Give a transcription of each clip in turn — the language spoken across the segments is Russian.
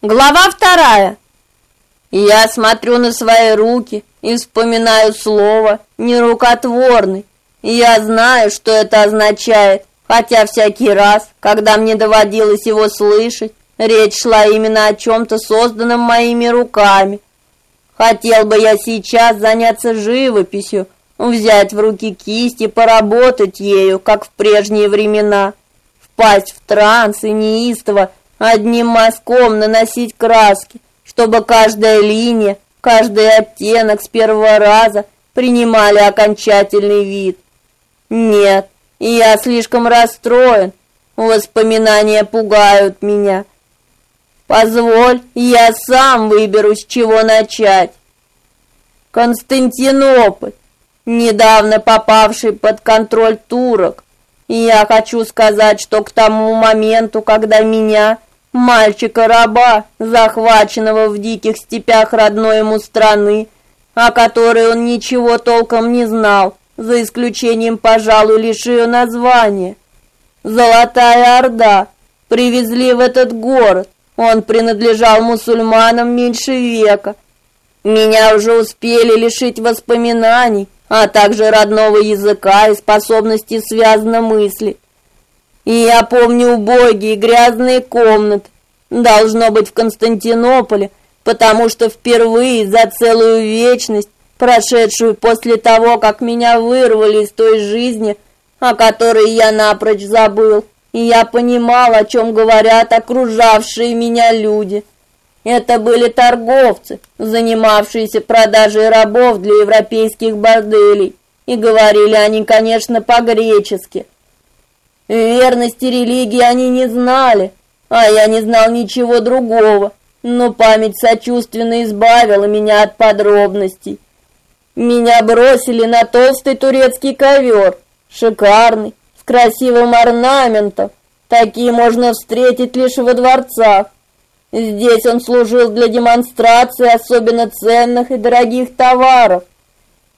Глава вторая. Я смотрю на свои руки и вспоминаю слово нерукотворный. Я знаю, что это означает, хотя всякий раз, когда мне доводилось его слышать, речь шла именно о чем то созданном моими руками. Хотел бы я сейчас заняться живописью, взять в руки кисть и поработать ею, как в прежние времена, впасть в транс и неистово одним мазком наносить краски, чтобы каждая линия, каждый оттенок с первого раза принимали окончательный вид. Нет, я слишком расстроен. Воспоминания пугают меня. Позволь, я сам выберу, с чего начать. Константинополь, недавно попавший под контроль турок. Я хочу сказать, что к тому моменту, когда меня мальчика-раба, захваченного в диких степях родной ему страны, о которой он ничего толком не знал, за исключением, пожалуй, лишь ее названия. Золотая Орда привезли в этот город. Он принадлежал мусульманам меньше века. Меня уже успели лишить воспоминаний, а также родного языка и способности связно мыслить. И я помню убогие грязные комнаты. Должно быть в Константинополе, потому что впервые за целую вечность, прошедшую после того, как меня вырвали из той жизни, о которой я напрочь забыл, и я понимал, о чем говорят окружавшие меня люди. Это были торговцы, занимавшиеся продажей рабов для европейских борделей, и говорили они, конечно, по-гречески – Верности религии они не знали, а я не знал ничего другого, но память сочувственно избавила меня от подробностей. Меня бросили на толстый турецкий ковер, шикарный, с красивым орнаментом. Такие можно встретить лишь во дворцах. Здесь он служил для демонстрации особенно ценных и дорогих товаров.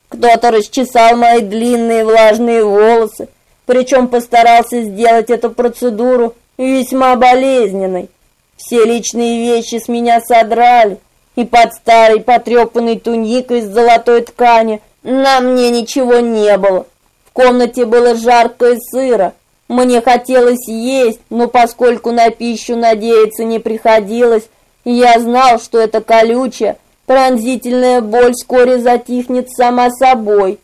Кто-то расчесал мои длинные влажные волосы, причем постарался сделать эту процедуру весьма болезненной. Все личные вещи с меня содрали, и под старой потрепанной туникой из золотой ткани на мне ничего не было. В комнате было жарко и сыро. Мне хотелось есть, но поскольку на пищу надеяться не приходилось, я знал, что эта колючая, пронзительная боль вскоре затихнет сама собой.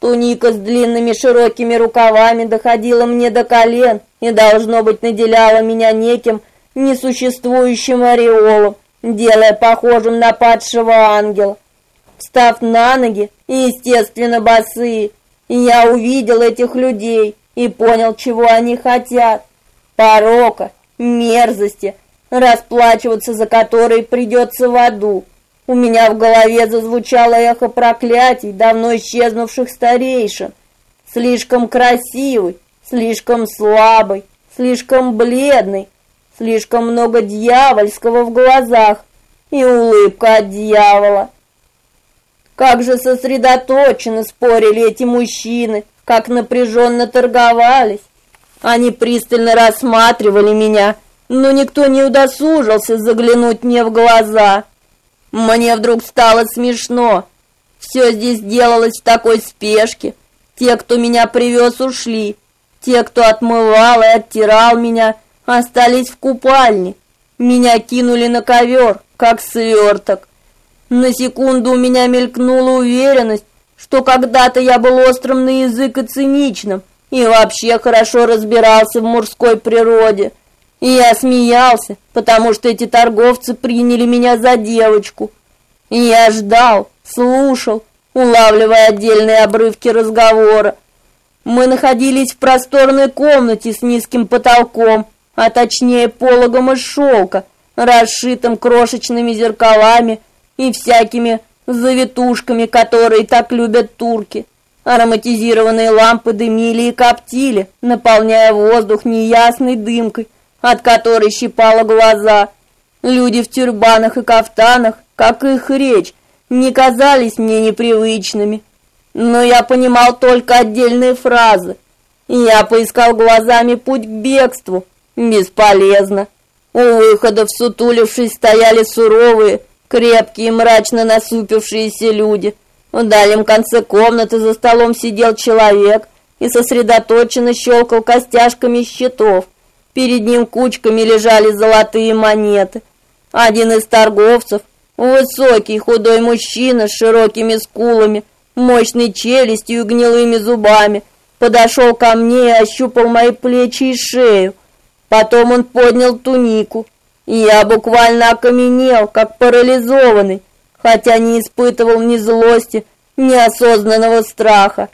Туника с длинными широкими рукавами доходила мне до колен и должно быть наделяла меня неким несуществующим ореолом, делая похожим на падшего ангела. Встав на ноги, естественно, босые, я увидел этих людей и понял, чего они хотят. Порока, мерзости, расплачиваться за которые придется в аду. У меня в голове зазвучало эхо проклятий давно исчезнувших старейшин. Слишком красивый, слишком слабый, слишком бледный, слишком много дьявольского в глазах и улыбка от дьявола. Как же сосредоточенно спорили эти мужчины, как напряженно торговались. Они пристально рассматривали меня, но никто не удосужился заглянуть мне в глаза. Мне вдруг стало смешно. Все здесь делалось в такой спешке. Те, кто меня привез, ушли. Те, кто отмывал и оттирал меня, остались в купальне. Меня кинули на ковер, как сверток. На секунду у меня мелькнула уверенность, что когда-то я был острым на язык и циничным, и вообще хорошо разбирался в мужской природе. И я смеялся, потому что эти торговцы приняли меня за девочку. И я ждал, слушал, улавливая отдельные обрывки разговора. Мы находились в просторной комнате с низким потолком, а точнее пологом из шелка, расшитым крошечными зеркалами и всякими завитушками, которые так любят турки. Ароматизированные лампы дымили и коптили, наполняя воздух неясной дымкой, от которой щипало глаза. Люди в тюрбанах и кафтанах, как их речь, не казались мне непривычными. Но я понимал только отдельные фразы. Я поискал глазами путь к бегству. Бесполезно. У выхода в сутулившись стояли суровые, крепкие, мрачно насупившиеся люди. В дальнем конце комнаты за столом сидел человек и сосредоточенно щелкал костяшками счетов. Перед ним кучками лежали золотые монеты. Один из торговцев, высокий худой мужчина с широкими скулами, мощной челюстью и гнилыми зубами, подошел ко мне и ощупал мои плечи и шею. Потом он поднял тунику, и я буквально окаменел, как парализованный, хотя не испытывал ни злости, ни осознанного страха.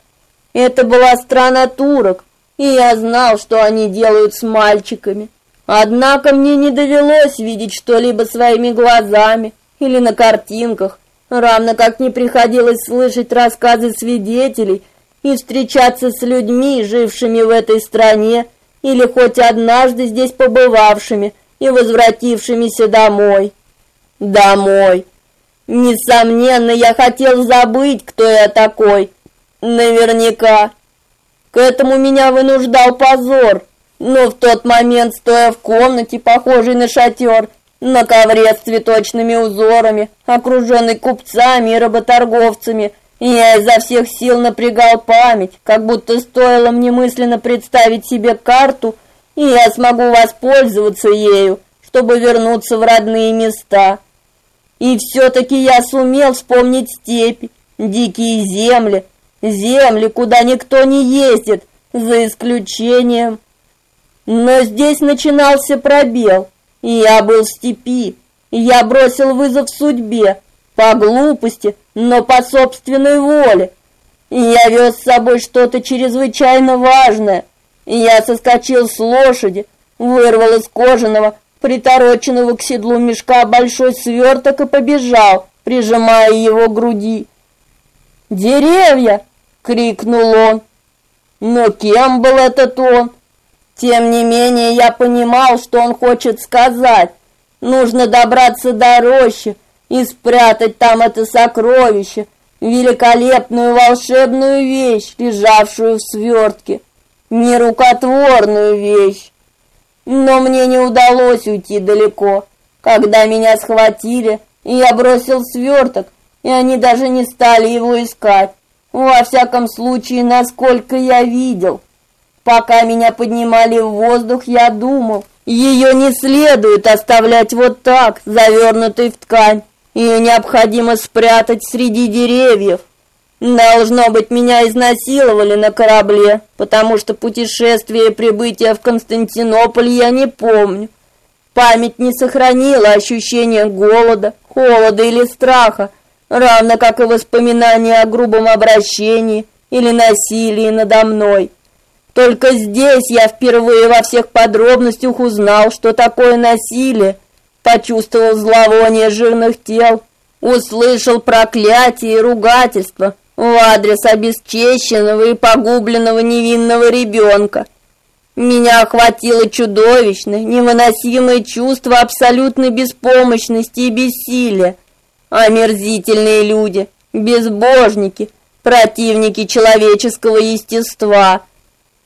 Это была страна турок, и я знал, что они делают с мальчиками. Однако мне не довелось видеть что-либо своими глазами или на картинках, равно как не приходилось слышать рассказы свидетелей и встречаться с людьми, жившими в этой стране или хоть однажды здесь побывавшими и возвратившимися домой. Домой. Несомненно, я хотел забыть, кто я такой. Наверняка. К этому меня вынуждал позор. Но в тот момент, стоя в комнате, похожей на шатер, на ковре с цветочными узорами, окруженный купцами и работорговцами, я изо всех сил напрягал память, как будто стоило мне мысленно представить себе карту, и я смогу воспользоваться ею, чтобы вернуться в родные места. И все-таки я сумел вспомнить степи, дикие земли, земли, куда никто не ездит, за исключением... Но здесь начинался пробел, и я был в степи, я бросил вызов судьбе, по глупости, но по собственной воле. Я вез с собой что-то чрезвычайно важное. Я соскочил с лошади, вырвал из кожаного, притороченного к седлу мешка большой сверток и побежал, прижимая его к груди. «Деревья!» — крикнул он. Но кем был этот он? Тем не менее, я понимал, что он хочет сказать. Нужно добраться до рощи и спрятать там это сокровище, великолепную волшебную вещь, лежавшую в свертке, нерукотворную вещь. Но мне не удалось уйти далеко. Когда меня схватили, я бросил сверток, и они даже не стали его искать. Во всяком случае, насколько я видел. Пока меня поднимали в воздух, я думал, ее не следует оставлять вот так, завернутой в ткань. Ее необходимо спрятать среди деревьев. Должно быть, меня изнасиловали на корабле, потому что путешествие и прибытие в Константинополь я не помню. Память не сохранила ощущения голода, холода или страха, равно как и воспоминания о грубом обращении или насилии надо мной. Только здесь я впервые во всех подробностях узнал, что такое насилие, почувствовал зловоние жирных тел, услышал проклятие и ругательства в адрес обесчещенного и погубленного невинного ребенка. Меня охватило чудовищное, невыносимое чувство абсолютной беспомощности и бессилия. Омерзительные люди, безбожники, противники человеческого естества.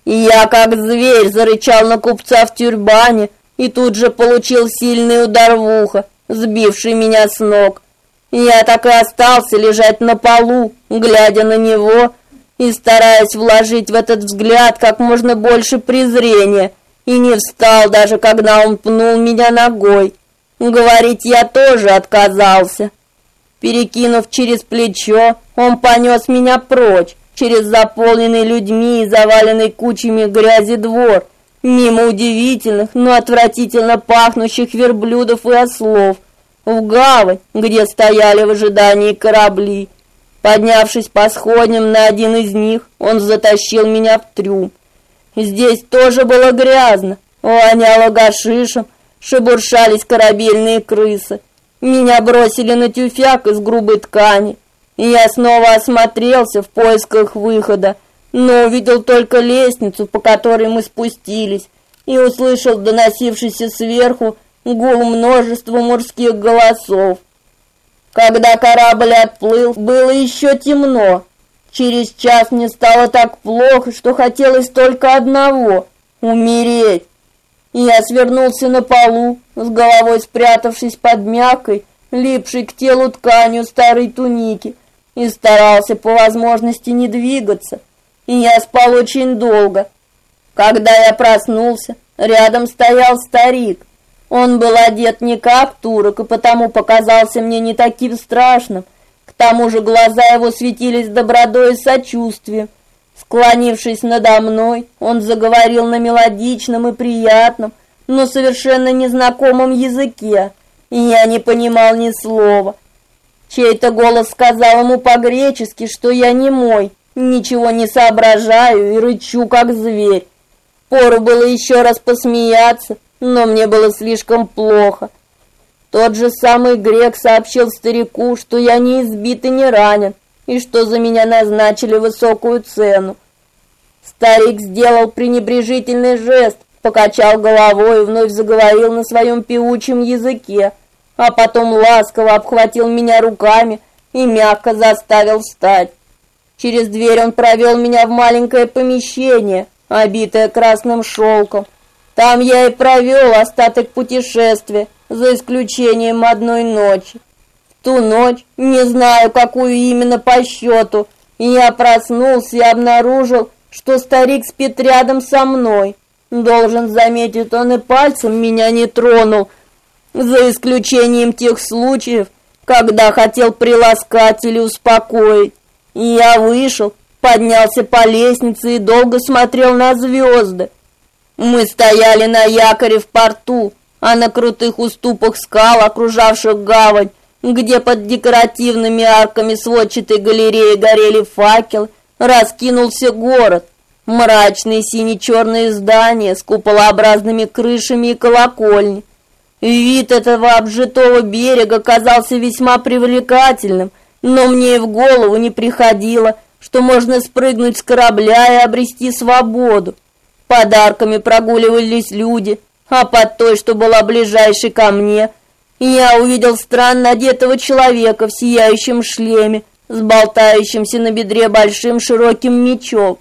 И я, как зверь, зарычал на купца в тюрбане и тут же получил сильный удар в ухо, сбивший меня с ног. Я так и остался лежать на полу, глядя на него и стараясь вложить в этот взгляд как можно больше презрения, и не встал даже, когда он пнул меня ногой. Говорить я тоже отказался. Перекинув через плечо, он понес меня прочь, через заполненный людьми и заваленный кучами грязи двор, мимо удивительных, но отвратительно пахнущих верблюдов и ослов, в гавань, где стояли в ожидании корабли. Поднявшись по сходням на один из них, он затащил меня в трюм. Здесь тоже было грязно, воняло гашишем, шебуршались корабельные крысы. Меня бросили на тюфяк из грубой ткани, и я снова осмотрелся в поисках выхода, но увидел только лестницу, по которой мы спустились, и услышал доносившийся сверху гул множества мужских голосов. Когда корабль отплыл, было еще темно. Через час мне стало так плохо, что хотелось только одного умереть. Я свернулся на полу, с головой спрятавшись под мягкой, липшей к телу тканью старой туники, и старался по возможности не двигаться. И я спал очень долго. Когда я проснулся, рядом стоял старик. Он был одет не как турок, и потому показался мне не таким страшным. К тому же глаза его светились добротой и сочувствием. Склонившись надо мной, он заговорил на мелодичном и приятном, но совершенно незнакомом языке, и я не понимал ни слова. Чей-то голос сказал ему по-гречески, что я не мой, ничего не соображаю и рычу как зверь. Пору было еще раз посмеяться, но мне было слишком плохо. Тот же самый грек сообщил старику, что я не избит и не ранен, и что за меня назначили высокую цену. Старик сделал пренебрежительный жест, покачал головой и вновь заговорил на своем певучем языке, а потом ласково обхватил меня руками и мягко заставил встать. Через дверь он провел меня в маленькое помещение, обитое красным шелком. Там я и провел остаток путешествия, за исключением одной ночи ту ночь, не знаю, какую именно по счету, я проснулся и обнаружил, что старик спит рядом со мной. Должен заметить, он и пальцем меня не тронул, за исключением тех случаев, когда хотел приласкать или успокоить. Я вышел, поднялся по лестнице и долго смотрел на звезды. Мы стояли на якоре в порту, а на крутых уступах скал, окружавших гавань, где под декоративными арками сводчатой галереи горели факелы, раскинулся город. Мрачные сине-черные здания с куполообразными крышами и колокольни. Вид этого обжитого берега казался весьма привлекательным, но мне и в голову не приходило, что можно спрыгнуть с корабля и обрести свободу. Подарками прогуливались люди, а под той, что была ближайшей ко мне, я увидел странно одетого человека в сияющем шлеме, с болтающимся на бедре большим широким мечом.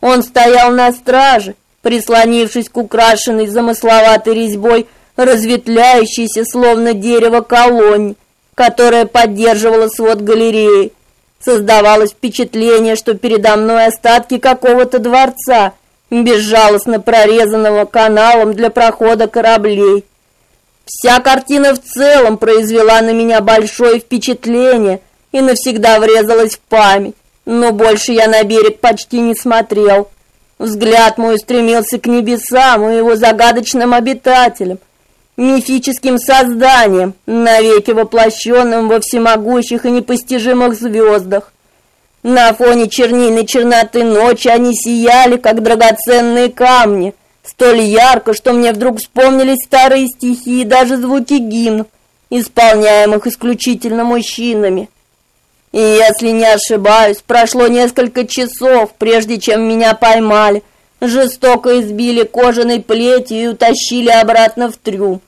Он стоял на страже, прислонившись к украшенной замысловатой резьбой, разветвляющейся словно дерево колонне, которая поддерживала свод галереи. Создавалось впечатление, что передо мной остатки какого-то дворца, безжалостно прорезанного каналом для прохода кораблей. Вся картина в целом произвела на меня большое впечатление и навсегда врезалась в память. Но больше я на берег почти не смотрел. Взгляд мой стремился к небесам и его загадочным обитателям, мифическим созданиям, навеки воплощенным во всемогущих и непостижимых звездах. На фоне чернильной черноты ночи они сияли, как драгоценные камни — столь ярко, что мне вдруг вспомнились старые стихи и даже звуки гимнов, исполняемых исключительно мужчинами. И если не ошибаюсь, прошло несколько часов, прежде чем меня поймали, жестоко избили кожаной плетью и утащили обратно в трюм.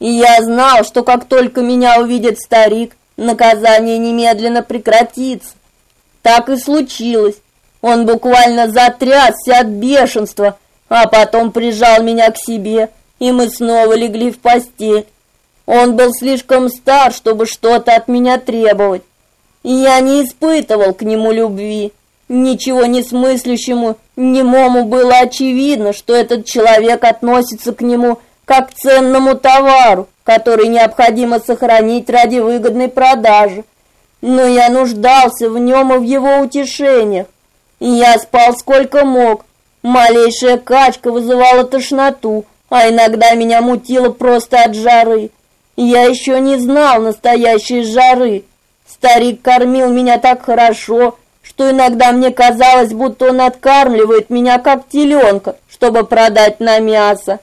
И я знал, что как только меня увидит старик, наказание немедленно прекратится. Так и случилось. Он буквально затрясся от бешенства, а потом прижал меня к себе, и мы снова легли в постель. Он был слишком стар, чтобы что-то от меня требовать, я не испытывал к нему любви. Ничего не смыслящему, немому было очевидно, что этот человек относится к нему как к ценному товару, который необходимо сохранить ради выгодной продажи. Но я нуждался в нем и в его утешениях. Я спал сколько мог, Малейшая качка вызывала тошноту, а иногда меня мутило просто от жары. Я еще не знал настоящей жары. Старик кормил меня так хорошо, что иногда мне казалось, будто он откармливает меня как теленка, чтобы продать на мясо.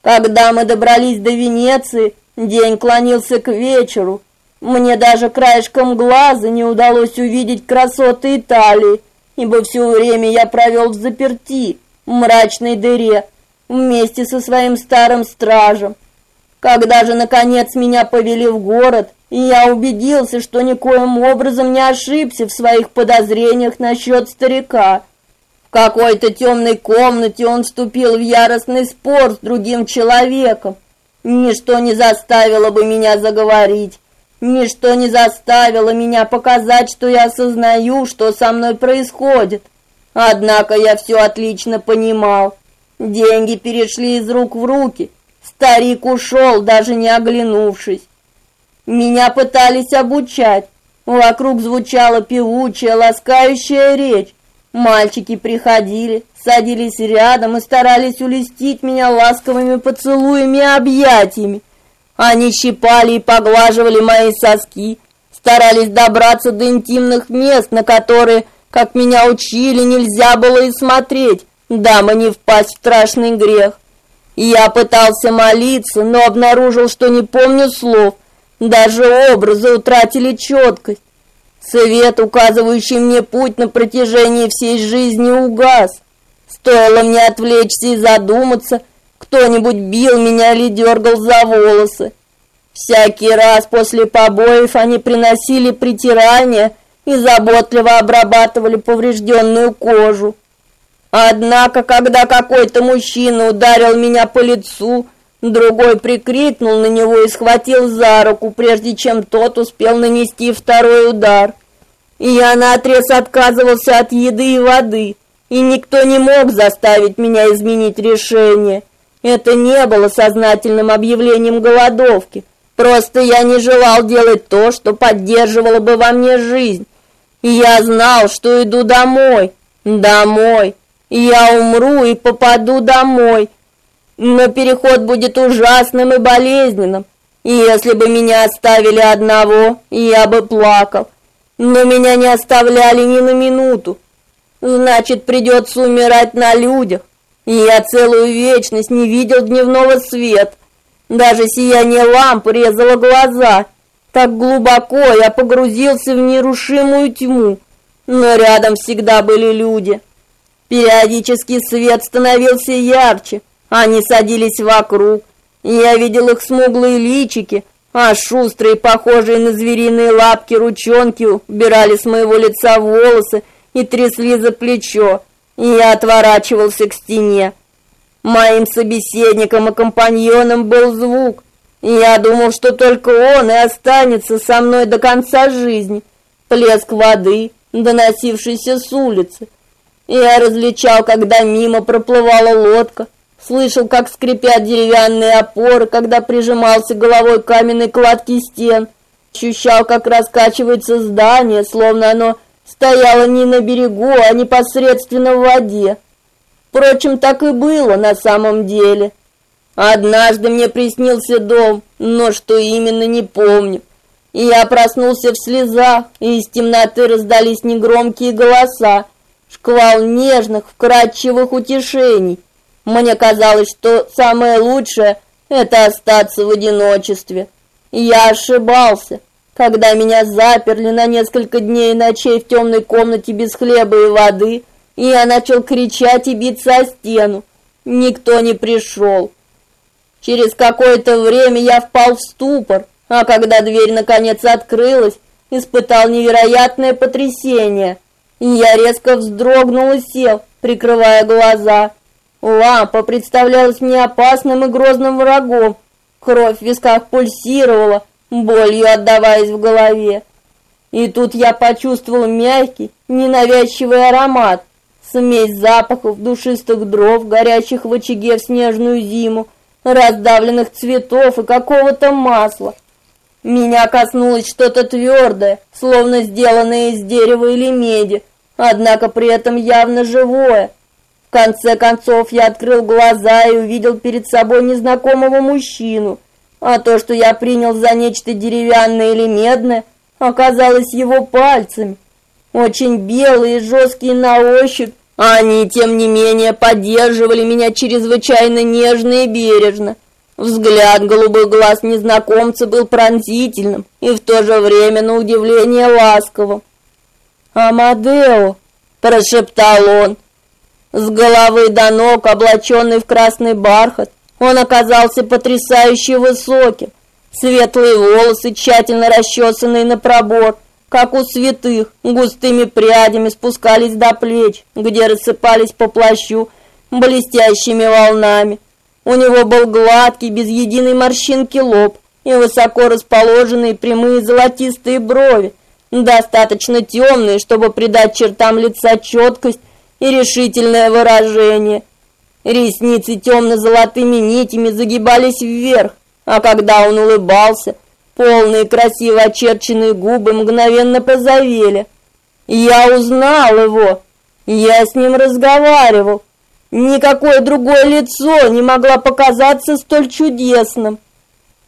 Когда мы добрались до Венеции, день клонился к вечеру. Мне даже краешком глаза не удалось увидеть красоты Италии ибо все время я провел в заперти, в мрачной дыре, вместе со своим старым стражем. Когда же, наконец, меня повели в город, и я убедился, что никоим образом не ошибся в своих подозрениях насчет старика. В какой-то темной комнате он вступил в яростный спор с другим человеком. Ничто не заставило бы меня заговорить. Ничто не заставило меня показать, что я осознаю, что со мной происходит. Однако я все отлично понимал. Деньги перешли из рук в руки. Старик ушел, даже не оглянувшись. Меня пытались обучать. Вокруг звучала певучая, ласкающая речь. Мальчики приходили, садились рядом и старались улестить меня ласковыми поцелуями и объятиями. Они щипали и поглаживали мои соски, старались добраться до интимных мест, на которые, как меня учили, нельзя было и смотреть, дама не впасть в страшный грех. Я пытался молиться, но обнаружил, что не помню слов, даже образы утратили четкость. Свет, указывающий мне путь на протяжении всей жизни, угас. Стоило мне отвлечься и задуматься, кто-нибудь бил меня или дергал за волосы. Всякий раз после побоев они приносили притирание и заботливо обрабатывали поврежденную кожу. Однако, когда какой-то мужчина ударил меня по лицу, другой прикрикнул на него и схватил за руку, прежде чем тот успел нанести второй удар. И я наотрез отказывался от еды и воды, и никто не мог заставить меня изменить решение. Это не было сознательным объявлением голодовки. Просто я не желал делать то, что поддерживало бы во мне жизнь. И я знал, что иду домой. Домой. И я умру и попаду домой. Но переход будет ужасным и болезненным. И если бы меня оставили одного, я бы плакал. Но меня не оставляли ни на минуту. Значит, придется умирать на людях. И я целую вечность не видел дневного света. Даже сияние ламп резало глаза. Так глубоко я погрузился в нерушимую тьму. Но рядом всегда были люди. Периодически свет становился ярче. Они садились вокруг. Я видел их смуглые личики, а шустрые, похожие на звериные лапки ручонки убирали с моего лица волосы и трясли за плечо. И я отворачивался к стене. Моим собеседником и компаньоном был звук. Я думал, что только он и останется со мной до конца жизни. Плеск воды, доносившийся с улицы. Я различал, когда мимо проплывала лодка, слышал, как скрипят деревянные опоры, когда прижимался головой к каменной кладке стен, ощущал, как раскачивается здание, словно оно стояло не на берегу, а непосредственно в воде. Впрочем, так и было на самом деле. Однажды мне приснился дом, но что именно не помню. Я проснулся в слезах, и из темноты раздались негромкие голоса, шквал нежных, вкрадчивых утешений. Мне казалось, что самое лучшее это остаться в одиночестве. Я ошибался. Когда меня заперли на несколько дней и ночей в темной комнате без хлеба и воды, и я начал кричать и биться о стену. Никто не пришел. Через какое-то время я впал в ступор, а когда дверь наконец открылась, испытал невероятное потрясение. Я резко вздрогнул и сел, прикрывая глаза. Лампа представлялась мне опасным и грозным врагом. Кровь в висках пульсировала, болью отдаваясь в голове. И тут я почувствовал мягкий, ненавязчивый аромат, смесь запахов душистых дров, горящих в очаге в снежную зиму, раздавленных цветов и какого-то масла. Меня коснулось что-то твердое, словно сделанное из дерева или меди, однако при этом явно живое. В конце концов я открыл глаза и увидел перед собой незнакомого мужчину, а то, что я принял за нечто деревянное или медное, оказалось его пальцами. Очень белые и жесткие на ощупь, они, тем не менее, поддерживали меня чрезвычайно нежно и бережно. Взгляд голубых глаз незнакомца был пронзительным и в то же время на удивление ласковым. «Амадео!» – прошептал он. С головы до ног, облаченный в красный бархат, он оказался потрясающе высоким. Светлые волосы, тщательно расчесанные на пробор, как у святых, густыми прядями спускались до плеч, где рассыпались по плащу блестящими волнами. У него был гладкий, без единой морщинки лоб и высоко расположенные прямые золотистые брови, достаточно темные, чтобы придать чертам лица четкость и решительное выражение. Ресницы темно-золотыми нитями загибались вверх, а когда он улыбался, полные красиво очерченные губы мгновенно позавели. Я узнал его. Я с ним разговаривал. Никакое другое лицо не могло показаться столь чудесным.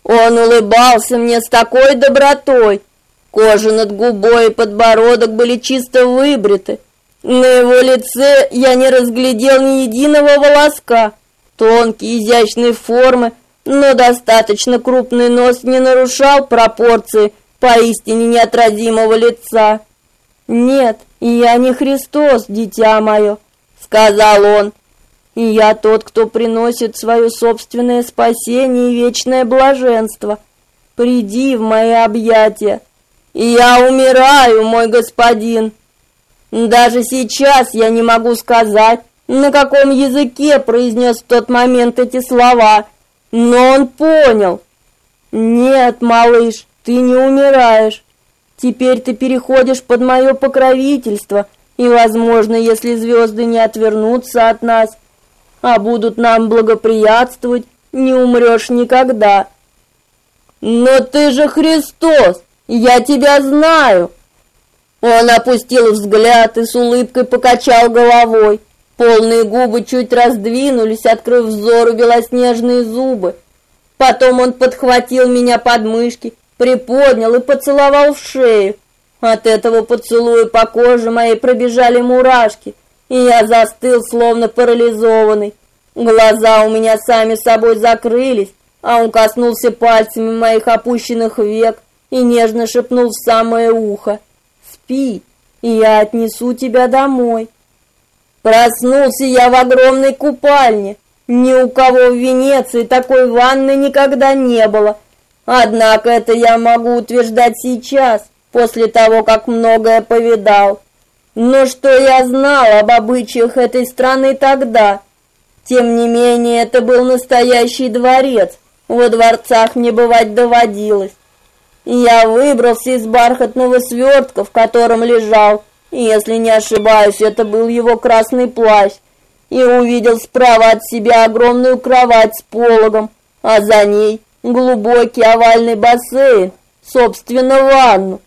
Он улыбался мне с такой добротой. Кожа над губой и подбородок были чисто выбриты. На его лице я не разглядел ни единого волоска. Тонкие, изящные формы, но достаточно крупный нос не нарушал пропорции поистине неотразимого лица. «Нет, я не Христос, дитя мое», — сказал он. «И я тот, кто приносит свое собственное спасение и вечное блаженство. Приди в мои объятия». «Я умираю, мой господин», даже сейчас я не могу сказать, на каком языке произнес в тот момент эти слова, но он понял. Нет, малыш, ты не умираешь. Теперь ты переходишь под мое покровительство, и, возможно, если звезды не отвернутся от нас, а будут нам благоприятствовать, не умрешь никогда. Но ты же Христос, я тебя знаю. Он опустил взгляд и с улыбкой покачал головой. Полные губы чуть раздвинулись, открыв взору белоснежные зубы. Потом он подхватил меня под мышки, приподнял и поцеловал в шею. От этого поцелуя по коже моей пробежали мурашки, и я застыл, словно парализованный. Глаза у меня сами собой закрылись, а он коснулся пальцами моих опущенных век и нежно шепнул в самое ухо спи, и я отнесу тебя домой. Проснулся я в огромной купальне. Ни у кого в Венеции такой ванны никогда не было. Однако это я могу утверждать сейчас, после того, как многое повидал. Но что я знал об обычаях этой страны тогда? Тем не менее, это был настоящий дворец. Во дворцах мне бывать доводилось. Я выбрался из бархатного свертка, в котором лежал, если не ошибаюсь, это был его красный плащ, и увидел справа от себя огромную кровать с пологом, а за ней глубокий овальный бассейн, собственно, ванну.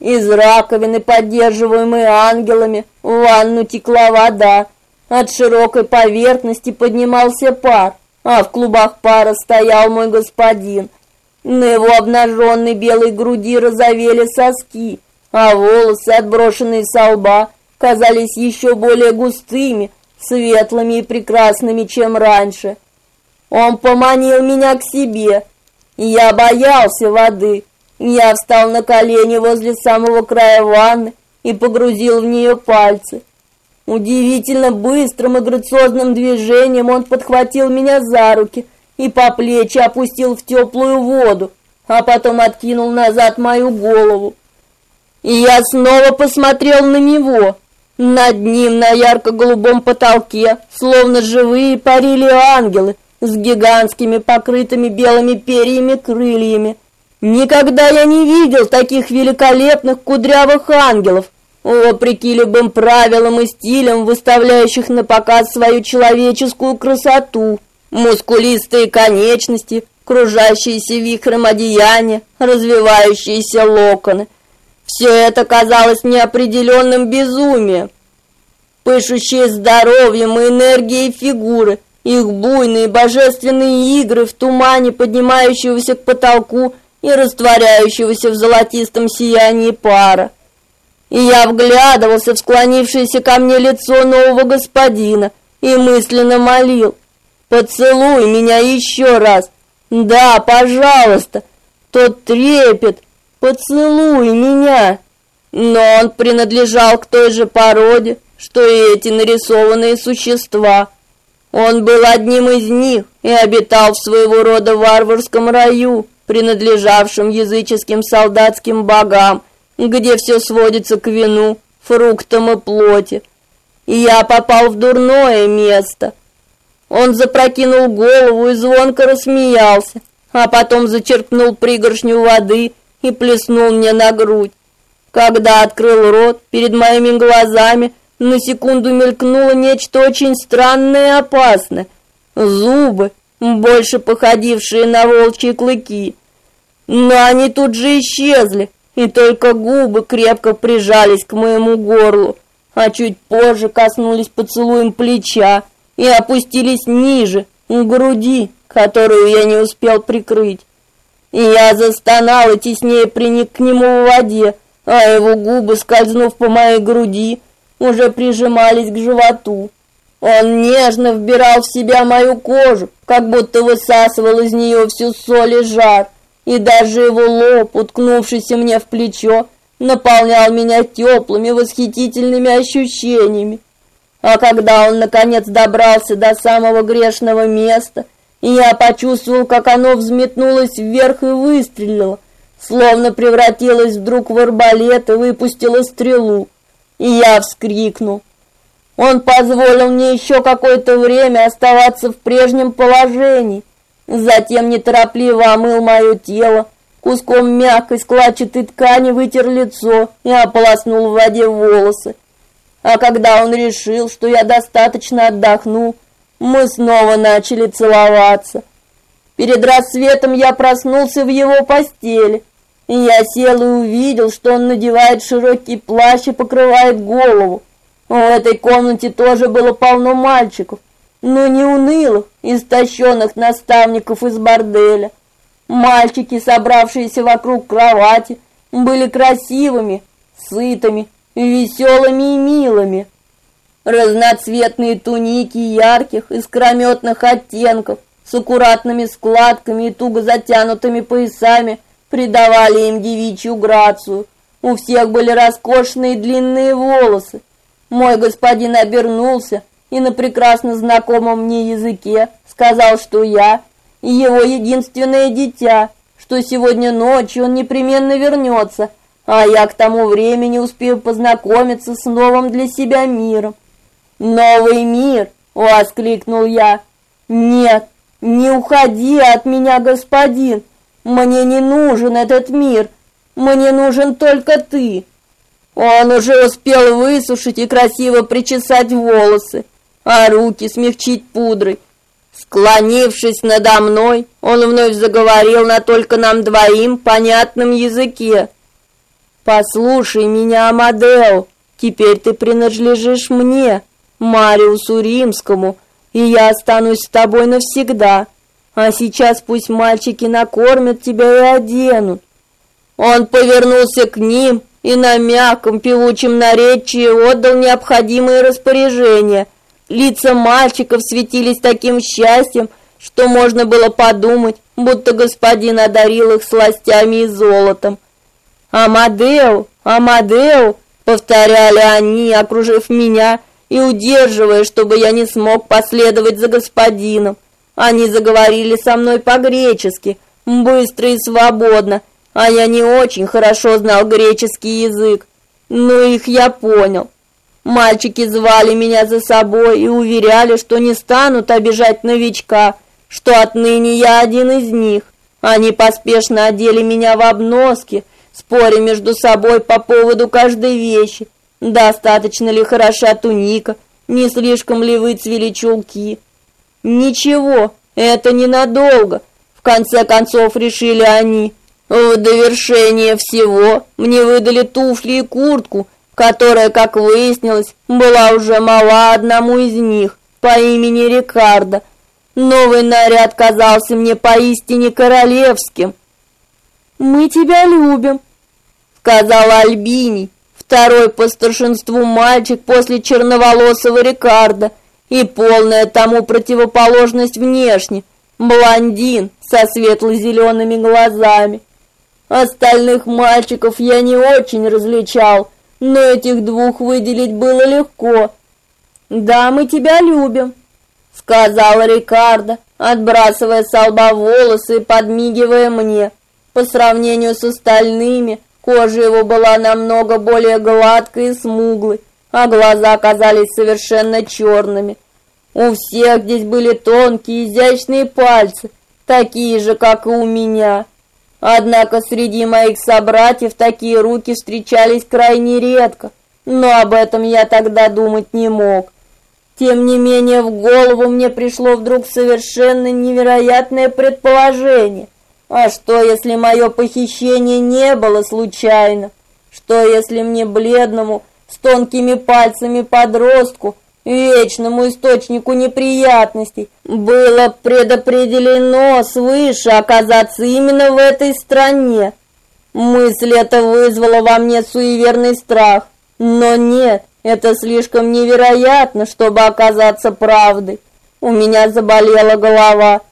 Из раковины, поддерживаемой ангелами, в ванну текла вода. От широкой поверхности поднимался пар, а в клубах пара стоял мой господин – на его обнаженной белой груди розовели соски, а волосы, отброшенные со лба, казались еще более густыми, светлыми и прекрасными, чем раньше. Он поманил меня к себе. Я боялся воды. Я встал на колени возле самого края ванны и погрузил в нее пальцы. Удивительно быстрым и грациозным движением он подхватил меня за руки и по плечи опустил в теплую воду, а потом откинул назад мою голову. И я снова посмотрел на него. Над ним на ярко-голубом потолке, словно живые, парили ангелы с гигантскими покрытыми белыми перьями крыльями. Никогда я не видел таких великолепных кудрявых ангелов, вопреки любым правилам и стилям, выставляющих на показ свою человеческую красоту мускулистые конечности, кружащиеся вихрем одеяния, развивающиеся локоны. Все это казалось неопределенным безумием. Пышущие здоровьем и энергией фигуры, их буйные божественные игры в тумане, поднимающегося к потолку и растворяющегося в золотистом сиянии пара. И я вглядывался в склонившееся ко мне лицо нового господина и мысленно молил, Поцелуй меня еще раз. Да, пожалуйста. Тот трепет. Поцелуй меня. Но он принадлежал к той же породе, что и эти нарисованные существа. Он был одним из них и обитал в своего рода варварском раю, принадлежавшем языческим солдатским богам где все сводится к вину, фруктам и плоти. И я попал в дурное место. Он запрокинул голову и звонко рассмеялся, а потом зачерпнул пригоршню воды и плеснул мне на грудь. Когда открыл рот, перед моими глазами на секунду мелькнуло нечто очень странное и опасное. Зубы, больше походившие на волчьи клыки. Но они тут же исчезли, и только губы крепко прижались к моему горлу, а чуть позже коснулись поцелуем плеча и опустились ниже, к груди, которую я не успел прикрыть. И я застонал и теснее приник к нему в воде, а его губы, скользнув по моей груди, уже прижимались к животу. Он нежно вбирал в себя мою кожу, как будто высасывал из нее всю соль и жар, и даже его лоб, уткнувшийся мне в плечо, наполнял меня теплыми, восхитительными ощущениями. А когда он наконец добрался до самого грешного места, я почувствовал, как оно взметнулось вверх и выстрелило, словно превратилось вдруг в арбалет и выпустило стрелу, и я вскрикнул. Он позволил мне еще какое-то время оставаться в прежнем положении, затем неторопливо омыл мое тело, куском мягкой складчатой ткани вытер лицо и ополоснул в воде волосы. А когда он решил, что я достаточно отдохнул, мы снова начали целоваться. Перед рассветом я проснулся в его постели. И я сел и увидел, что он надевает широкий плащ и покрывает голову. В этой комнате тоже было полно мальчиков, но не унылых, истощенных наставников из борделя. Мальчики, собравшиеся вокруг кровати, были красивыми, сытыми, веселыми и милыми. Разноцветные туники ярких, искрометных оттенков, с аккуратными складками и туго затянутыми поясами придавали им девичью грацию. У всех были роскошные длинные волосы, мой господин обернулся и на прекрасно знакомом мне языке сказал, что я его единственное дитя, что сегодня ночью он непременно вернется, а я к тому времени успею познакомиться с новым для себя миром. Новый мир, воскликнул я. Нет, не уходи от меня, господин. Мне не нужен этот мир. Мне нужен только ты. Он уже успел высушить и красиво причесать волосы, а руки смягчить пудрой. Склонившись надо мной, он вновь заговорил на только нам двоим понятном языке. Послушай меня, Амадео, теперь ты принадлежишь мне, Мариусу Римскому, и я останусь с тобой навсегда. А сейчас пусть мальчики накормят тебя и оденут. Он повернулся к ним и на мягком певучем наречии отдал необходимые распоряжения. Лица мальчиков светились таким счастьем, что можно было подумать, будто господин одарил их сластями и золотом. «Амадео! Амадео!» — повторяли они, окружив меня и удерживая, чтобы я не смог последовать за господином. Они заговорили со мной по-гречески, быстро и свободно, а я не очень хорошо знал греческий язык, но их я понял. Мальчики звали меня за собой и уверяли, что не станут обижать новичка, что отныне я один из них. Они поспешно одели меня в обноски, споря между собой по поводу каждой вещи. Достаточно ли хороша туника, не слишком ли выцвели чулки. Ничего, это ненадолго. В конце концов решили они. В довершение всего мне выдали туфли и куртку, которая, как выяснилось, была уже мала одному из них по имени Рикардо. Новый наряд казался мне поистине королевским. Мы тебя любим, сказала Альбини, второй по старшинству мальчик после черноволосого Рикардо и полная тому противоположность внешне, блондин со светло-зелеными глазами. Остальных мальчиков я не очень различал, но этих двух выделить было легко. "Да, мы тебя любим", сказал Рикардо, отбрасывая с лба волосы и подмигивая мне. По сравнению с остальными, Кожа его была намного более гладкой и смуглой, а глаза казались совершенно черными. У всех здесь были тонкие, изящные пальцы, такие же, как и у меня. Однако среди моих собратьев такие руки встречались крайне редко, но об этом я тогда думать не мог. Тем не менее, в голову мне пришло вдруг совершенно невероятное предположение. А что, если мое похищение не было случайно? Что, если мне бледному, с тонкими пальцами подростку, вечному источнику неприятностей, было предопределено свыше оказаться именно в этой стране? Мысль эта вызвала во мне суеверный страх. Но нет, это слишком невероятно, чтобы оказаться правдой. У меня заболела голова.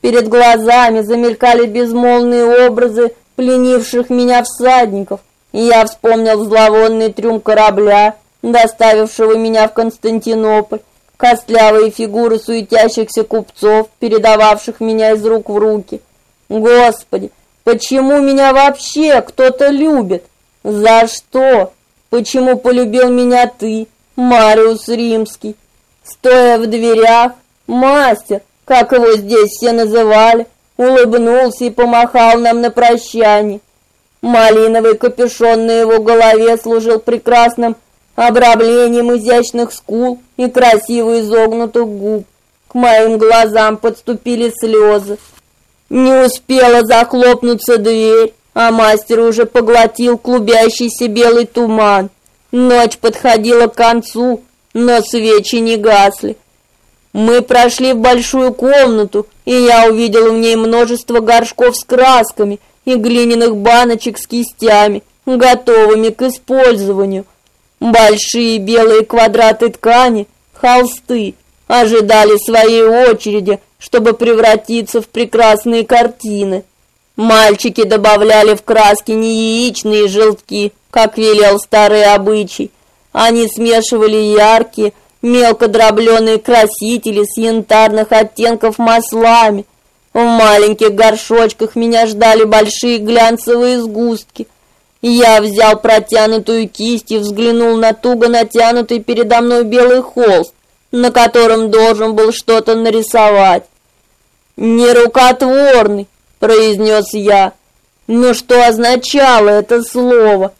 Перед глазами замелькали безмолвные образы пленивших меня всадников, и я вспомнил зловонный трюм корабля, доставившего меня в Константинополь, костлявые фигуры суетящихся купцов, передававших меня из рук в руки. Господи, почему меня вообще кто-то любит? За что? Почему полюбил меня ты, Мариус Римский? Стоя в дверях, мастер, как его здесь все называли, улыбнулся и помахал нам на прощание. Малиновый капюшон на его голове служил прекрасным обрамлением изящных скул и красиво изогнутых губ. К моим глазам подступили слезы. Не успела захлопнуться дверь, а мастер уже поглотил клубящийся белый туман. Ночь подходила к концу, но свечи не гасли. Мы прошли в большую комнату, и я увидел в ней множество горшков с красками и глиняных баночек с кистями, готовыми к использованию. Большие белые квадраты ткани, холсты, ожидали своей очереди, чтобы превратиться в прекрасные картины. Мальчики добавляли в краски не яичные желтки, как велел старый обычай. Они смешивали яркие, мелко дробленые красители с янтарных оттенков маслами. В маленьких горшочках меня ждали большие глянцевые сгустки. Я взял протянутую кисть и взглянул на туго натянутый передо мной белый холст, на котором должен был что-то нарисовать. Нерукотворный, произнес я. Но что означало это слово?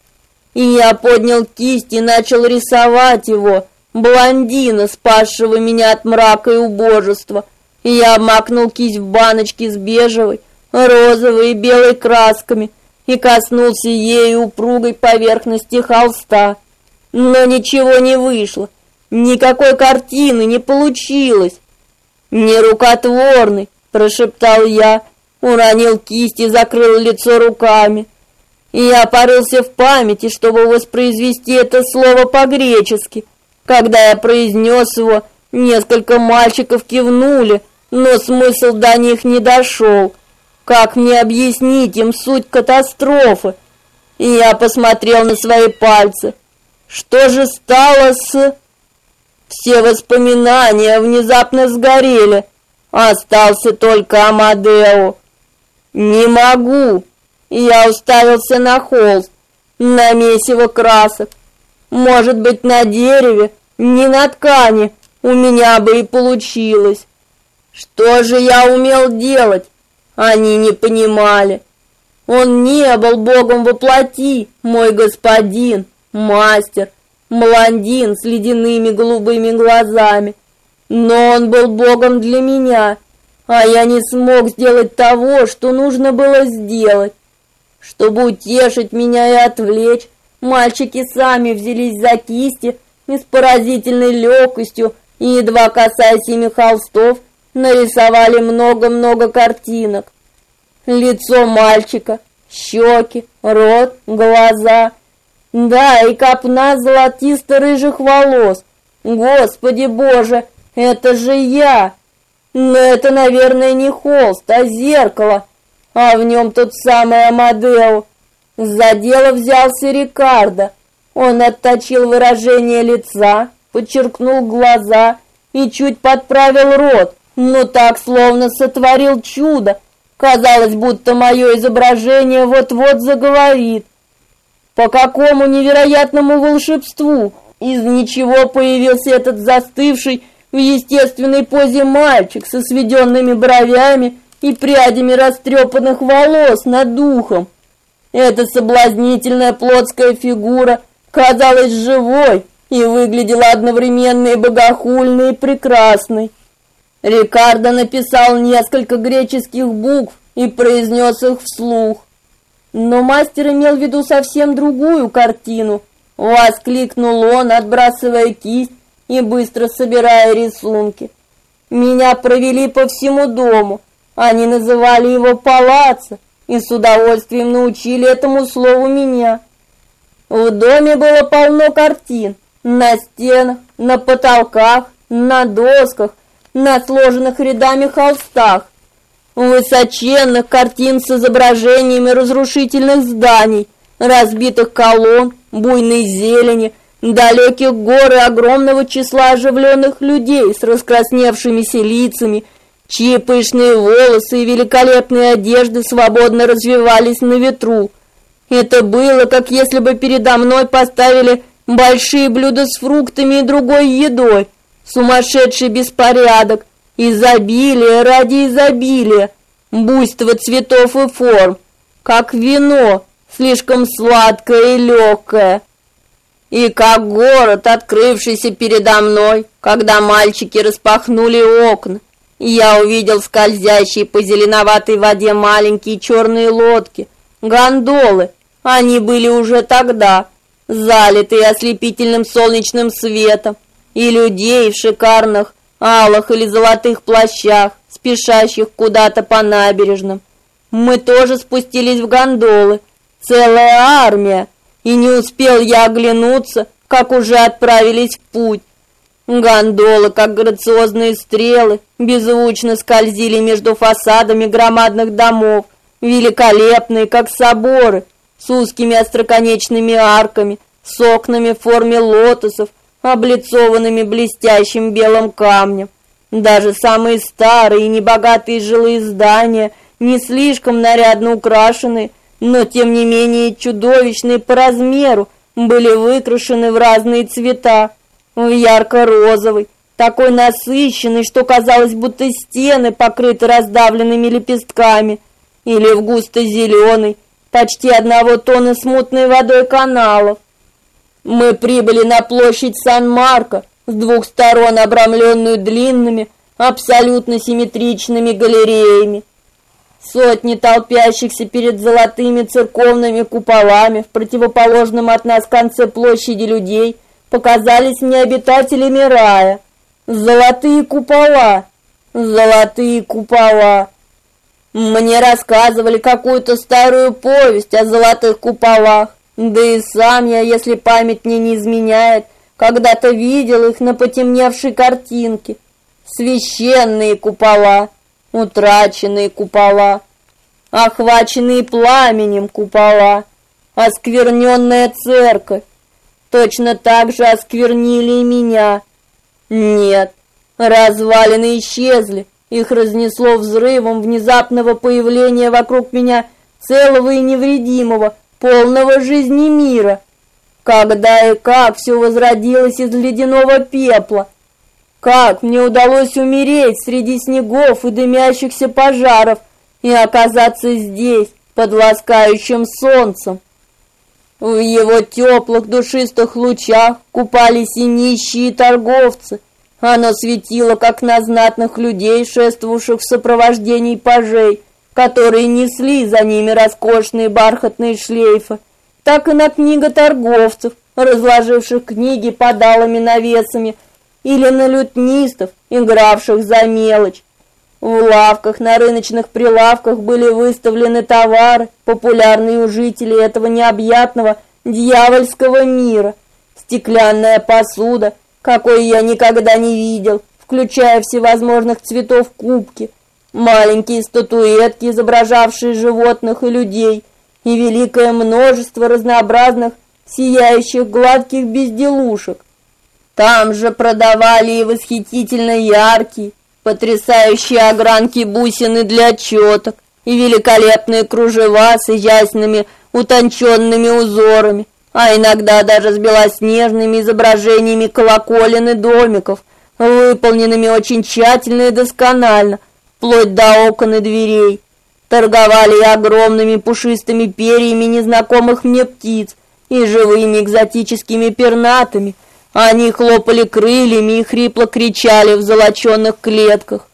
И я поднял кисть и начал рисовать его, блондина, спасшего меня от мрака и убожества. И я обмакнул кисть в баночки с бежевой, розовой и белой красками и коснулся ею упругой поверхности холста. Но ничего не вышло. Никакой картины не получилось. Нерукотворный, прошептал я уронил кисть и закрыл лицо руками. Я порылся в памяти, чтобы воспроизвести это слово по-гречески. Когда я произнес его, несколько мальчиков кивнули, но смысл до них не дошел. Как мне объяснить им суть катастрофы? И я посмотрел на свои пальцы. Что же стало с Все воспоминания внезапно сгорели. Остался только Амадео. Не могу. Я уставился на холст, на месиво красок. Может быть, на дереве, не на ткани. У меня бы и получилось. Что же я умел делать? Они не понимали. Он не был богом во плоти, мой господин, мастер, блондин с ледяными голубыми глазами. Но он был богом для меня а я не смог сделать того, что нужно было сделать. Чтобы утешить меня и отвлечь, мальчики сами взялись за кисти и с поразительной легкостью, и едва касаясь ими холстов, нарисовали много-много картинок. Лицо мальчика, щеки, рот, глаза, да, и копна золотисто-рыжих волос. Господи Боже, это же я! Но это, наверное, не холст, а зеркало, а в нем тот самый Амадео. За дело взялся Рикардо. Он отточил выражение лица, подчеркнул глаза и чуть подправил рот, но так словно сотворил чудо. Казалось, будто мое изображение вот-вот заговорит. По какому невероятному волшебству из ничего появился этот застывший в естественной позе мальчик со сведенными бровями и прядями растрепанных волос над духом. Эта соблазнительная плотская фигура казалась живой и выглядела одновременно и богохульной, и прекрасной. Рикардо написал несколько греческих букв и произнес их вслух. Но мастер имел в виду совсем другую картину. Воскликнул он, отбрасывая кисть и быстро собирая рисунки. Меня провели по всему дому. Они называли его палаццо и с удовольствием научили этому слову меня. В доме было полно картин. На стенах, на потолках, на досках, на сложенных рядами холстах высоченных картин с изображениями разрушительных зданий, разбитых колонн, буйной зелени, далеких гор и огромного числа оживленных людей с раскрасневшимися лицами, чьи пышные волосы и великолепные одежды свободно развивались на ветру. Это было, как если бы передо мной поставили большие блюда с фруктами и другой едой, сумасшедший беспорядок, Изобилие ради изобилия, буйство цветов и форм, как вино, слишком сладкое и легкое. И как город, открывшийся передо мной, когда мальчики распахнули окна, я увидел скользящие по зеленоватой воде маленькие черные лодки, гондолы. Они были уже тогда, залитые ослепительным солнечным светом, и людей в шикарных алых или золотых плащах, спешащих куда-то по набережным. Мы тоже спустились в гондолы, целая армия, и не успел я оглянуться, как уже отправились в путь. Гондолы, как грациозные стрелы, беззвучно скользили между фасадами громадных домов, великолепные, как соборы, с узкими остроконечными арками, с окнами в форме лотосов, облицованными блестящим белым камнем. Даже самые старые и небогатые жилые здания, не слишком нарядно украшенные, но тем не менее чудовищные по размеру, были выкрашены в разные цвета. В ярко-розовый, такой насыщенный, что казалось, будто стены покрыты раздавленными лепестками, или в густо-зеленый, почти одного тона смутной водой каналов. Мы прибыли на площадь Сан-Марко, с двух сторон обрамленную длинными, абсолютно симметричными галереями. Сотни толпящихся перед золотыми церковными куполами в противоположном от нас конце площади людей показались мне обитателями рая. Золотые купола, золотые купола. Мне рассказывали какую-то старую повесть о золотых куполах. Да и сам я, если память мне не изменяет, когда-то видел их на потемневшей картинке. Священные купола, утраченные купола, охваченные пламенем купола, оскверненная церковь. Точно так же осквернили и меня. Нет, развалины исчезли, их разнесло взрывом внезапного появления вокруг меня целого и невредимого, полного жизни мира. Когда и как все возродилось из ледяного пепла? Как мне удалось умереть среди снегов и дымящихся пожаров и оказаться здесь, под ласкающим солнцем? В его теплых душистых лучах купались и нищие торговцы. Оно светило, как на знатных людей, шествовавших в сопровождении пажей, которые несли за ними роскошные бархатные шлейфы, так и на книготорговцев, разложивших книги под алыми навесами, или на лютнистов, игравших за мелочь. В лавках, на рыночных прилавках были выставлены товары, популярные у жителей этого необъятного дьявольского мира. Стеклянная посуда, какой я никогда не видел, включая всевозможных цветов кубки, маленькие статуэтки, изображавшие животных и людей, и великое множество разнообразных сияющих гладких безделушек. Там же продавали и восхитительно яркие, потрясающие огранки бусины для четок, и великолепные кружева с изящными утонченными узорами, а иногда даже с белоснежными изображениями колоколен и домиков, выполненными очень тщательно и досконально, вплоть до окон и дверей. Торговали и огромными пушистыми перьями незнакомых мне птиц, и живыми экзотическими пернатыми. Они хлопали крыльями и хрипло кричали в золочёных клетках.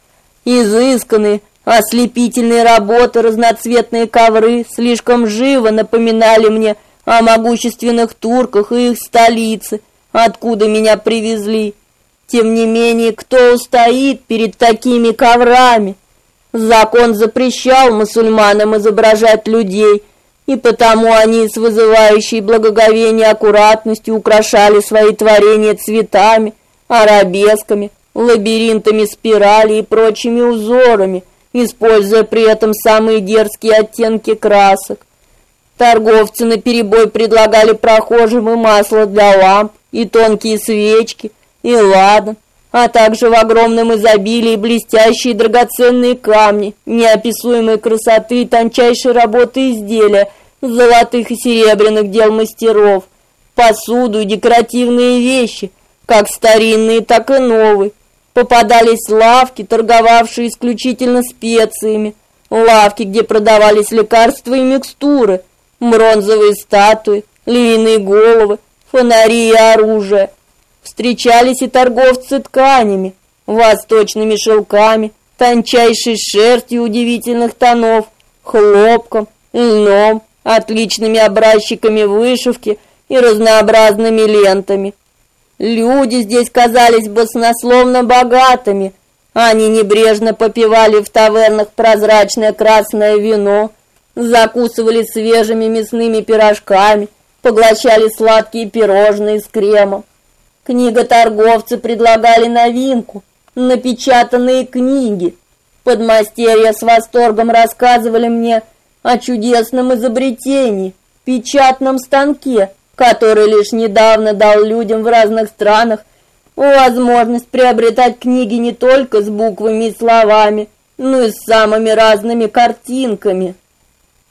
Изысканные, ослепительные работы, разноцветные ковры слишком живо напоминали мне о могущественных турках и их столице, откуда меня привезли. Тем не менее, кто устоит перед такими коврами? Закон запрещал мусульманам изображать людей, и потому они с вызывающей благоговение аккуратностью украшали свои творения цветами, арабесками, лабиринтами спиралей и прочими узорами, используя при этом самые дерзкие оттенки красок. Торговцы на перебой предлагали прохожим и масло для ламп, и тонкие свечки, и ладан, а также в огромном изобилии блестящие драгоценные камни, неописуемой красоты и тончайшей работы изделия, золотых и серебряных дел мастеров, посуду и декоративные вещи, как старинные, так и новые. Попадались лавки, торговавшие исключительно специями, лавки, где продавались лекарства и микстуры – бронзовые статуи, львиные головы, фонари и оружие. Встречались и торговцы тканями, восточными шелками, тончайшей шерстью удивительных тонов, хлопком, льном, отличными образчиками вышивки и разнообразными лентами. Люди здесь казались баснословно богатыми. Они небрежно попивали в тавернах прозрачное красное вино, закусывали свежими мясными пирожками, поглощали сладкие пирожные с кремом. Книготорговцы предлагали новинку напечатанные книги. Подмастерья с восторгом рассказывали мне о чудесном изобретении печатном станке, который лишь недавно дал людям в разных странах возможность приобретать книги не только с буквами и словами, но и с самыми разными картинками.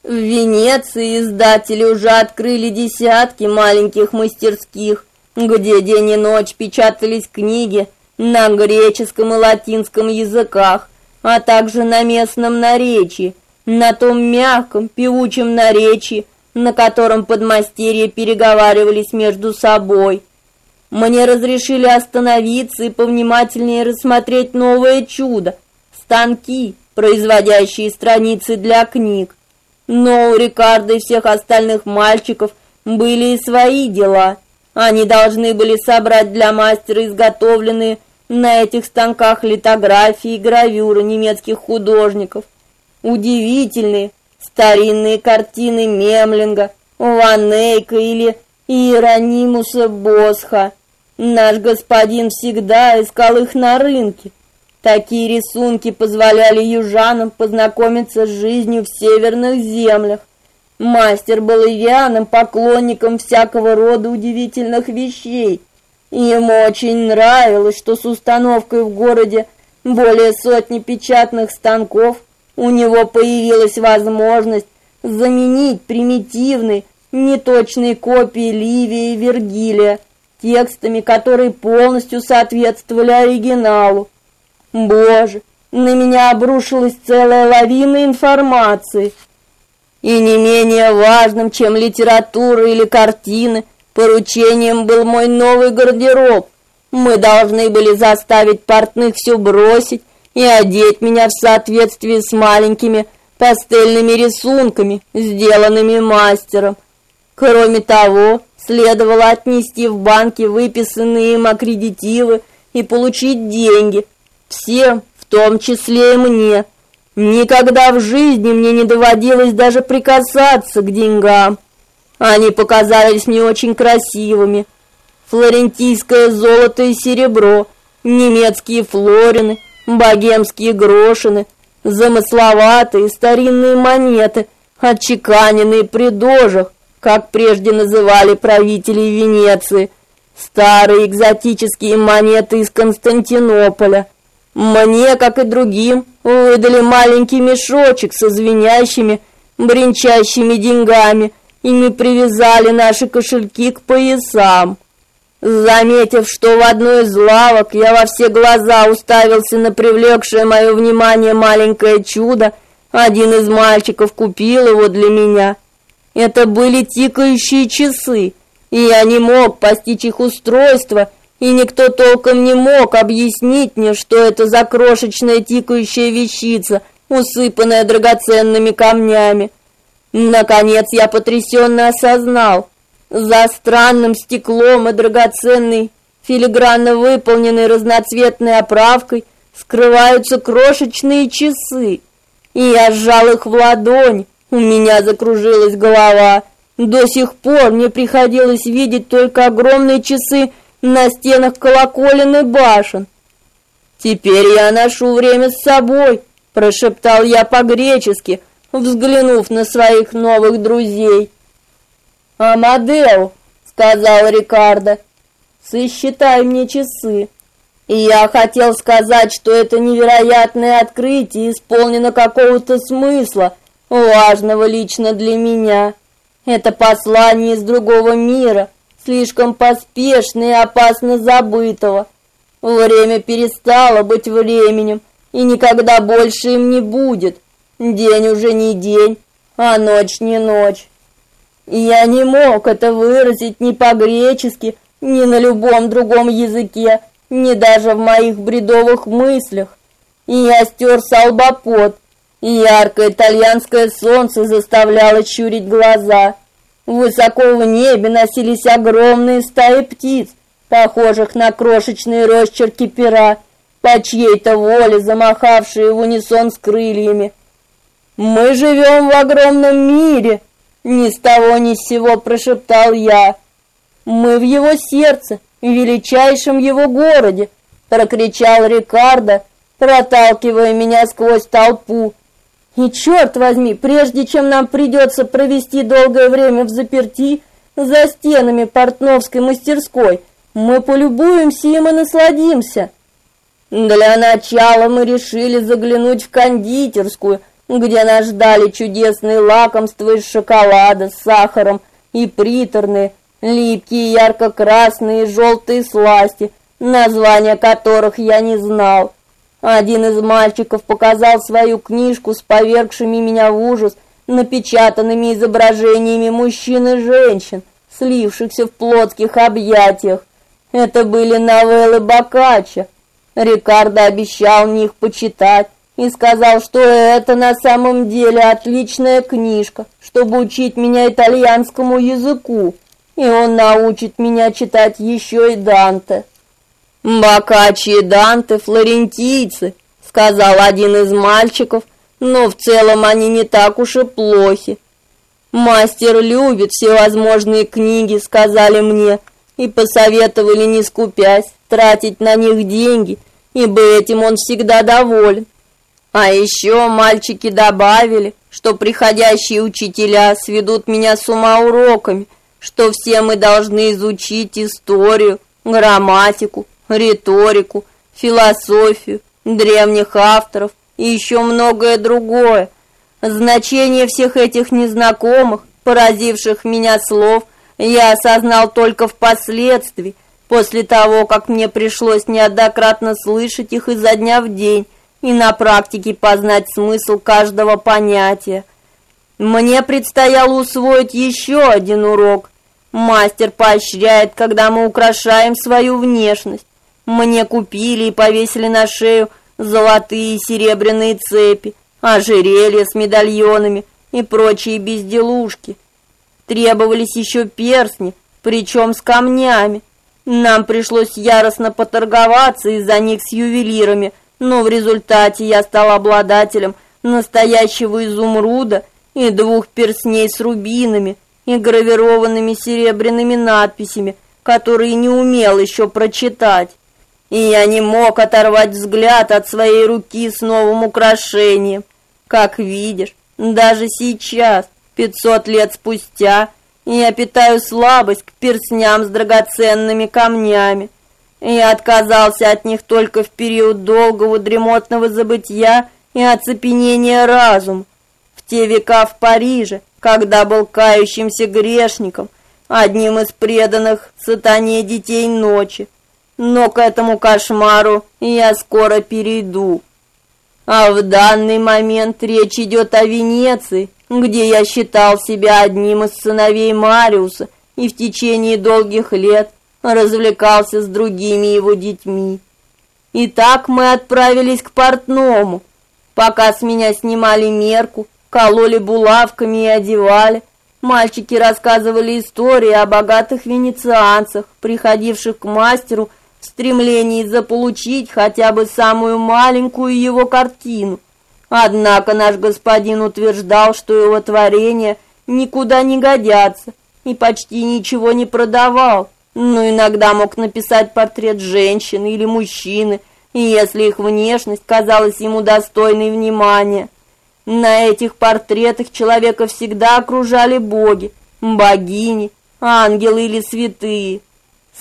В Венеции издатели уже открыли десятки маленьких мастерских, где день и ночь печатались книги на греческом и латинском языках, а также на местном наречии, на том мягком, певучем наречии, на котором подмастерья переговаривались между собой. Мне разрешили остановиться и повнимательнее рассмотреть новое чудо станки, производящие страницы для книг. Но у Рикардо и всех остальных мальчиков были и свои дела. Они должны были собрать для мастера изготовленные на этих станках литографии и гравюры немецких художников. Удивительные старинные картины Мемлинга, Ван Эйка или Иеронимуса Босха. Наш господин всегда искал их на рынке. Такие рисунки позволяли южанам познакомиться с жизнью в северных землях. Мастер был явным поклонником всякого рода удивительных вещей. Ему очень нравилось, что с установкой в городе более сотни печатных станков у него появилась возможность заменить примитивные, неточные копии Ливия и Вергилия текстами, которые полностью соответствовали оригиналу. Боже, на меня обрушилась целая лавина информации. И не менее важным, чем литература или картины, поручением был мой новый гардероб. Мы должны были заставить портных все бросить и одеть меня в соответствии с маленькими пастельными рисунками, сделанными мастером. Кроме того, следовало отнести в банки выписанные им аккредитивы и получить деньги – Всем, в том числе и мне. Никогда в жизни мне не доводилось даже прикасаться к деньгам. Они показались мне очень красивыми. Флорентийское золото и серебро, немецкие флорины, богемские грошины, замысловатые старинные монеты, отчеканенные при дожах, как прежде называли правители Венеции, старые экзотические монеты из Константинополя, мне, как и другим, выдали маленький мешочек со звенящими, бренчащими деньгами и мы привязали наши кошельки к поясам. Заметив, что в одной из лавок я во все глаза уставился на привлекшее мое внимание маленькое чудо, один из мальчиков купил его для меня. Это были тикающие часы, и я не мог постичь их устройство, и никто толком не мог объяснить мне, что это за крошечная тикающая вещица, усыпанная драгоценными камнями. Наконец я потрясенно осознал, за странным стеклом и драгоценной, филигранно выполненной разноцветной оправкой скрываются крошечные часы. И я сжал их в ладонь, у меня закружилась голова. До сих пор мне приходилось видеть только огромные часы на стенах колоколен и башен. Теперь я ношу время с собой, прошептал я по-гречески, взглянув на своих новых друзей. Амадео, сказал Рикардо, сосчитай мне часы. И я хотел сказать, что это невероятное открытие исполнено какого-то смысла, важного лично для меня. Это послание из другого мира, слишком поспешно и опасно забытого. Время перестало быть временем, и никогда больше им не будет. День уже не день, а ночь не ночь. И я не мог это выразить ни по-гречески, ни на любом другом языке, ни даже в моих бредовых мыслях. И я стер с лба пот, и яркое итальянское солнце заставляло щурить глаза. Высоко в небе носились огромные стаи птиц, похожих на крошечные росчерки пера, по чьей-то воле замахавшие в унисон с крыльями. Мы живем в огромном мире, ни с того ни с сего прошептал я. Мы в его сердце, в величайшем его городе, прокричал Рикардо, проталкивая меня сквозь толпу. И черт возьми, прежде чем нам придется провести долгое время в заперти за стенами портновской мастерской, мы полюбуемся им и насладимся. Для начала мы решили заглянуть в кондитерскую, где нас ждали чудесные лакомства из шоколада с сахаром и приторные, липкие ярко-красные и желтые сласти, названия которых я не знал. Один из мальчиков показал свою книжку с повергшими меня в ужас напечатанными изображениями мужчин и женщин, слившихся в плотских объятиях. Это были новеллы Боккаччо. Рикардо обещал мне их почитать и сказал, что это на самом деле отличная книжка, чтобы учить меня итальянскому языку, и он научит меня читать еще и Данте. Боккаччо и Данте флорентийцы, сказал один из мальчиков, но в целом они не так уж и плохи. Мастер любит всевозможные книги, сказали мне, и посоветовали не скупясь тратить на них деньги, ибо этим он всегда доволен. А еще мальчики добавили, что приходящие учителя сведут меня с ума уроками, что все мы должны изучить историю, грамматику, риторику, философию, древних авторов и еще многое другое. Значение всех этих незнакомых, поразивших меня слов, я осознал только впоследствии, после того, как мне пришлось неоднократно слышать их изо дня в день и на практике познать смысл каждого понятия. Мне предстояло усвоить еще один урок. Мастер поощряет, когда мы украшаем свою внешность. Мне купили и повесили на шею золотые и серебряные цепи, ожерелья с медальонами и прочие безделушки. Требовались еще перстни, причем с камнями. Нам пришлось яростно поторговаться из-за них с ювелирами, но в результате я стал обладателем настоящего изумруда и двух перстней с рубинами и гравированными серебряными надписями, которые не умел еще прочитать и я не мог оторвать взгляд от своей руки с новым украшением. Как видишь, даже сейчас, пятьсот лет спустя, я питаю слабость к перстням с драгоценными камнями. Я отказался от них только в период долгого дремотного забытья и оцепенения разума. В те века в Париже, когда был кающимся грешником, одним из преданных сатане детей ночи. Но к этому кошмару я скоро перейду. А в данный момент речь идет о Венеции, где я считал себя одним из сыновей Мариуса и в течение долгих лет развлекался с другими его детьми. И так мы отправились к портному. Пока с меня снимали мерку, кололи булавками и одевали, мальчики рассказывали истории о богатых венецианцах, приходивших к мастеру в стремлении заполучить хотя бы самую маленькую его картину. Однако наш господин утверждал, что его творения никуда не годятся и почти ничего не продавал, но иногда мог написать портрет женщины или мужчины, если их внешность казалась ему достойной внимания. На этих портретах человека всегда окружали боги, богини, ангелы или святые.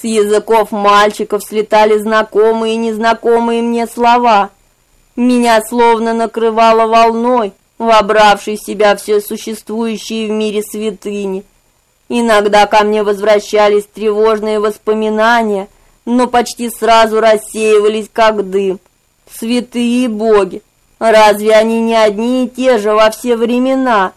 С языков мальчиков слетали знакомые и незнакомые мне слова. Меня словно накрывало волной, вобравшей в себя все существующие в мире святыни. Иногда ко мне возвращались тревожные воспоминания, но почти сразу рассеивались как дым. Святые боги, разве они не одни и те же во все времена?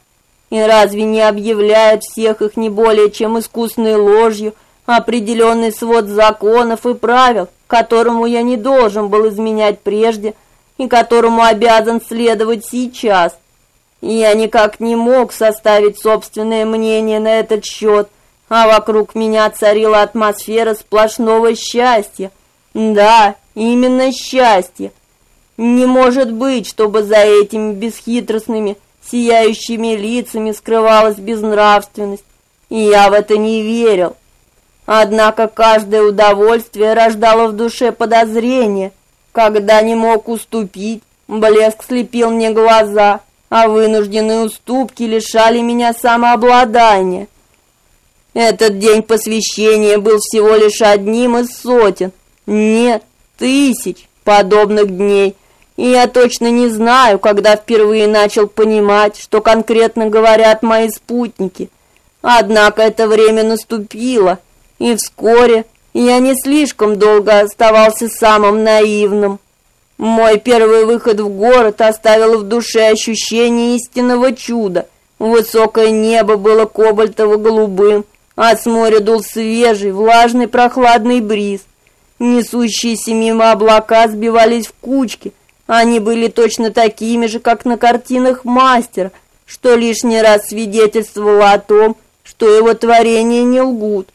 И разве не объявляют всех их не более чем искусной ложью, определенный свод законов и правил, которому я не должен был изменять прежде и которому обязан следовать сейчас? Я никак не мог составить собственное мнение на этот счет, а вокруг меня царила атмосфера сплошного счастья. Да, именно счастье. Не может быть, чтобы за этими бесхитростными, сияющими лицами скрывалась безнравственность. И я в это не верил. Однако каждое удовольствие рождало в душе подозрение. Когда не мог уступить, блеск слепил мне глаза, а вынужденные уступки лишали меня самообладания. Этот день посвящения был всего лишь одним из сотен, нет, тысяч подобных дней. И я точно не знаю, когда впервые начал понимать, что конкретно говорят мои спутники. Однако это время наступило, и вскоре я не слишком долго оставался самым наивным. Мой первый выход в город оставил в душе ощущение истинного чуда. Высокое небо было кобальтово-голубым, а с моря дул свежий, влажный, прохладный бриз. Несущиеся мимо облака сбивались в кучки. Они были точно такими же, как на картинах мастера, что лишний раз свидетельствовало о том, что его творения не лгут.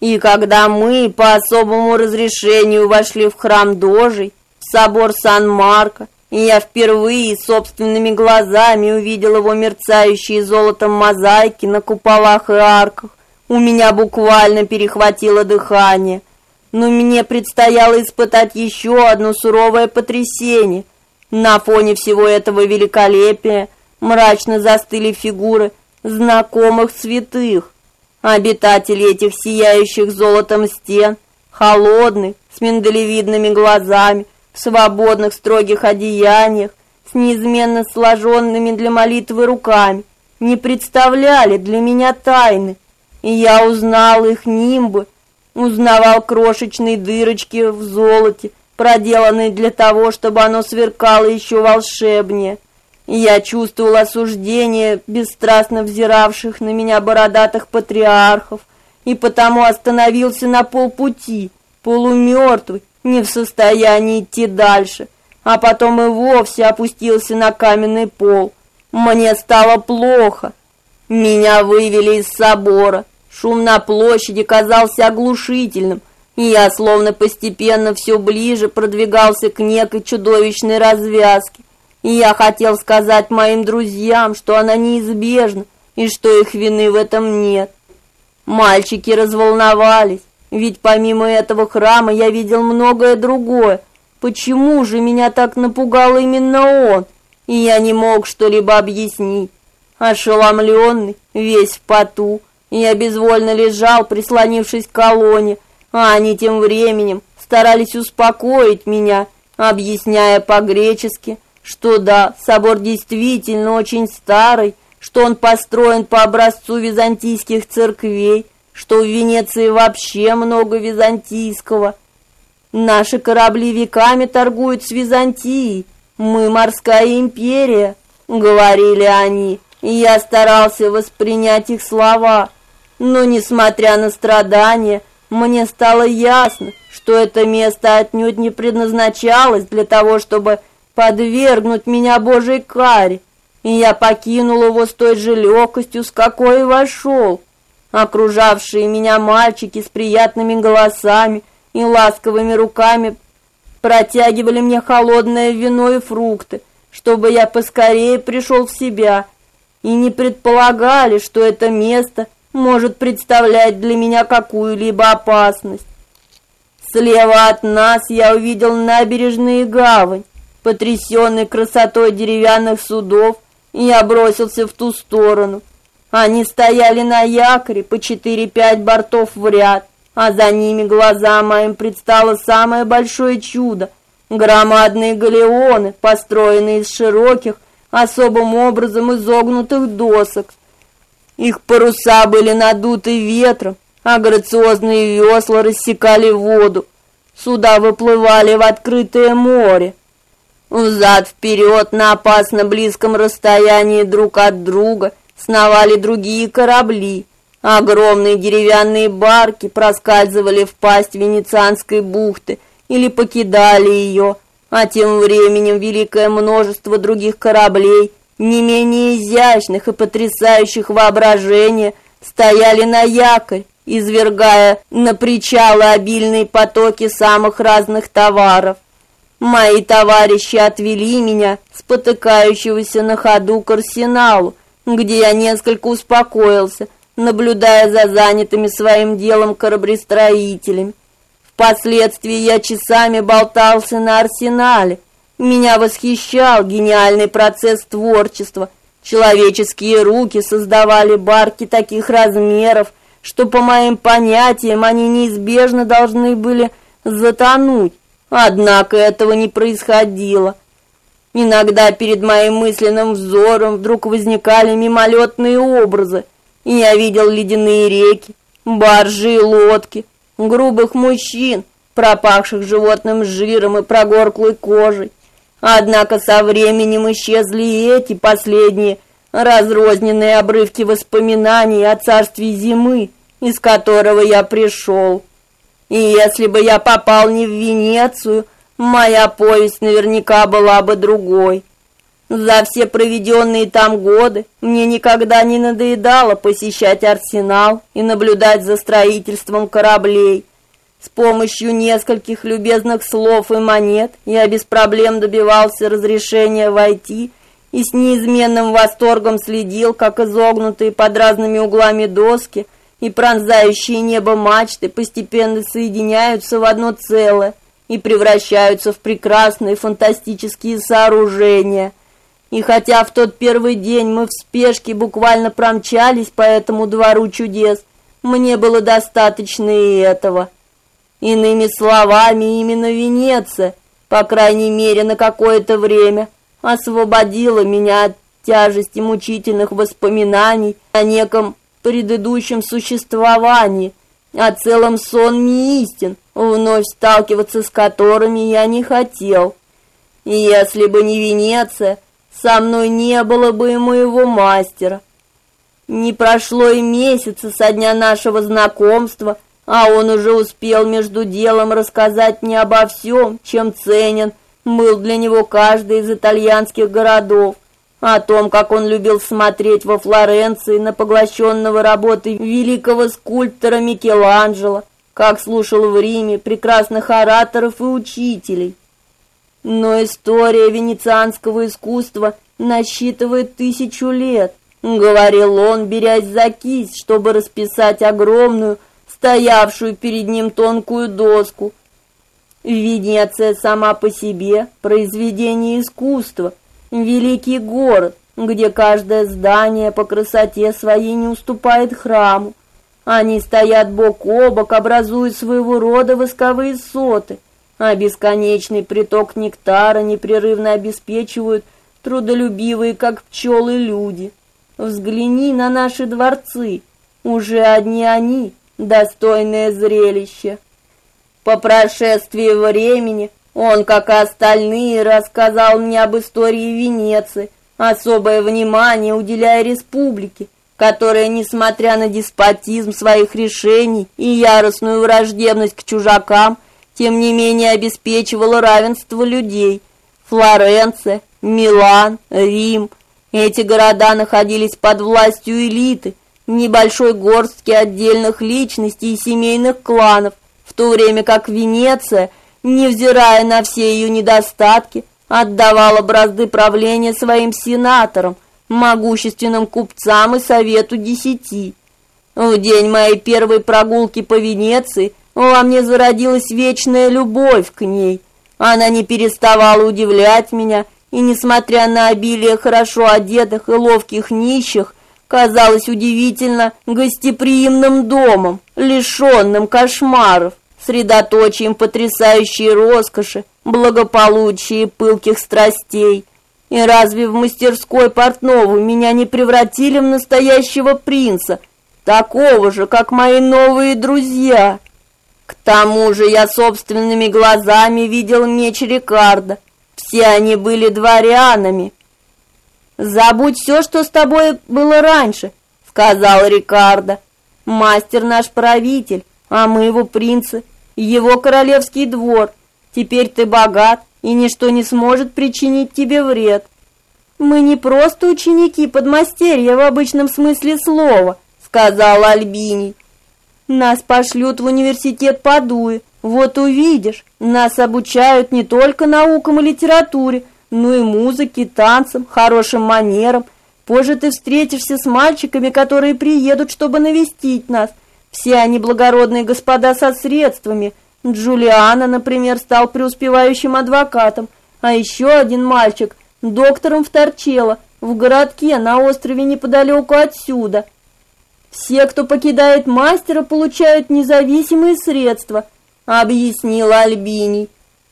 И когда мы по особому разрешению вошли в храм Дожей, в собор Сан-Марко, и я впервые собственными глазами увидел его мерцающие золотом мозаики на куполах и арках, у меня буквально перехватило дыхание. Но мне предстояло испытать еще одно суровое потрясение. На фоне всего этого великолепия мрачно застыли фигуры знакомых святых. Обитатели этих сияющих золотом стен, холодных, с миндалевидными глазами, в свободных строгих одеяниях, с неизменно сложенными для молитвы руками, не представляли для меня тайны, и я узнал их нимбы, узнавал крошечные дырочки в золоте, проделанные для того, чтобы оно сверкало еще волшебнее. Я чувствовал осуждение бесстрастно взиравших на меня бородатых патриархов, и потому остановился на полпути, полумертвый, не в состоянии идти дальше, а потом и вовсе опустился на каменный пол. Мне стало плохо. Меня вывели из собора. Шум на площади казался оглушительным, и я словно постепенно все ближе продвигался к некой чудовищной развязке. И я хотел сказать моим друзьям, что она неизбежна и что их вины в этом нет. Мальчики разволновались, ведь помимо этого храма я видел многое другое. Почему же меня так напугал именно он? И я не мог что-либо объяснить. Ошеломленный, весь в поту, я безвольно лежал, прислонившись к колонне, а они тем временем старались успокоить меня, объясняя по-гречески, что да, собор действительно очень старый, что он построен по образцу византийских церквей, что в Венеции вообще много византийского. Наши корабли веками торгуют с Византией. Мы морская империя, говорили они. И я старался воспринять их слова. Но несмотря на страдания, мне стало ясно, что это место отнюдь не предназначалось для того, чтобы подвергнуть меня Божьей каре, и я покинул его с той же легкостью, с какой и вошел. Окружавшие меня мальчики с приятными голосами и ласковыми руками протягивали мне холодное вино и фрукты, чтобы я поскорее пришел в себя, и не предполагали, что это место может представлять для меня какую-либо опасность. Слева от нас я увидел набережные гавань. Потрясенный красотой деревянных судов, я бросился в ту сторону. Они стояли на якоре по четыре-пять бортов в ряд, а за ними глазам моим предстало самое большое чудо громадные галеоны, построенные из широких, особым образом изогнутых досок. Их паруса были надуты ветром, а грациозные весла рассекали воду. Суда выплывали в открытое море. Взад-вперед на опасно близком расстоянии друг от друга сновали другие корабли. Огромные деревянные барки проскальзывали в пасть Венецианской бухты или покидали ее, а тем временем великое множество других кораблей, не менее изящных и потрясающих воображения, стояли на якорь, извергая на причалы обильные потоки самых разных товаров. Мои товарищи отвели меня, спотыкающегося на ходу к арсеналу, где я несколько успокоился, наблюдая за занятыми своим делом кораблестроителями. Впоследствии я часами болтался на арсенале. Меня восхищал гениальный процесс творчества. Человеческие руки создавали барки таких размеров, что по моим понятиям они неизбежно должны были затонуть. Однако этого не происходило. Иногда перед моим мысленным взором вдруг возникали мимолетные образы, и я видел ледяные реки, баржи и лодки, грубых мужчин, пропахших животным жиром и прогорклой кожей. Однако со временем исчезли и эти последние разрозненные обрывки воспоминаний о царстве зимы, из которого я пришел. И если бы я попал не в Венецию, моя повесть наверняка была бы другой. За все проведенные там годы мне никогда не надоедало посещать арсенал и наблюдать за строительством кораблей. С помощью нескольких любезных слов и монет я без проблем добивался разрешения войти и с неизменным восторгом следил, как изогнутые под разными углами доски – и пронзающие небо мачты постепенно соединяются в одно целое и превращаются в прекрасные фантастические сооружения. И хотя в тот первый день мы в спешке буквально промчались по этому двору чудес, мне было достаточно и этого. Иными словами, именно Венеция, по крайней мере на какое-то время, освободила меня от тяжести мучительных воспоминаний о неком предыдущем существовании, о целом сонме истин, вновь сталкиваться с которыми я не хотел. Если бы не Венеция, со мной не было бы и моего мастера. Не прошло и месяца со дня нашего знакомства, а он уже успел между делом рассказать мне обо всем, чем ценен был для него каждый из итальянских городов о том, как он любил смотреть во Флоренции на поглощенного работой великого скульптора Микеланджело, как слушал в Риме прекрасных ораторов и учителей. Но история венецианского искусства насчитывает тысячу лет, говорил он, берясь за кисть, чтобы расписать огромную, стоявшую перед ним тонкую доску. Венеция сама по себе произведение искусства, великий город, где каждое здание по красоте своей не уступает храму. Они стоят бок о бок, образуя своего рода восковые соты, а бесконечный приток нектара непрерывно обеспечивают трудолюбивые, как пчелы, люди. Взгляни на наши дворцы, уже одни они достойное зрелище. По прошествии времени он, как и остальные, рассказал мне об истории Венеции, особое внимание уделяя республике, которая, несмотря на деспотизм своих решений и яростную враждебность к чужакам, тем не менее обеспечивала равенство людей. Флоренция, Милан, Рим эти города находились под властью элиты, небольшой горстки отдельных личностей и семейных кланов, в то время как Венеция, невзирая на все ее недостатки, отдавала бразды правления своим сенаторам, могущественным купцам и совету десяти. В день моей первой прогулки по Венеции во мне зародилась вечная любовь к ней. Она не переставала удивлять меня, и несмотря на обилие хорошо одетых и ловких нищих, казалась удивительно гостеприимным домом, лишенным кошмаров, средоточием потрясающей роскоши, благополучия и пылких страстей. И разве в мастерской портного меня не превратили в настоящего принца, такого же, как мои новые друзья? К тому же я собственными глазами видел меч Рикардо. Все они были дворянами, Забудь все, что с тобой было раньше, сказал Рикардо. Мастер наш правитель, а мы его принцы, его королевский двор. Теперь ты богат, и ничто не сможет причинить тебе вред. Мы не просто ученики подмастерья в обычном смысле слова, сказал Альбиний. Нас пошлют в университет Падуи. Вот увидишь, нас обучают не только наукам и литературе, ну и музыке, танцам, хорошим манерам. Позже ты встретишься с мальчиками, которые приедут, чтобы навестить нас. Все они благородные господа со средствами. Джулиана, например, стал преуспевающим адвокатом, а еще один мальчик доктором в Торчелло, в городке на острове неподалеку отсюда. Все, кто покидает мастера, получают независимые средства, объяснила Альбиний.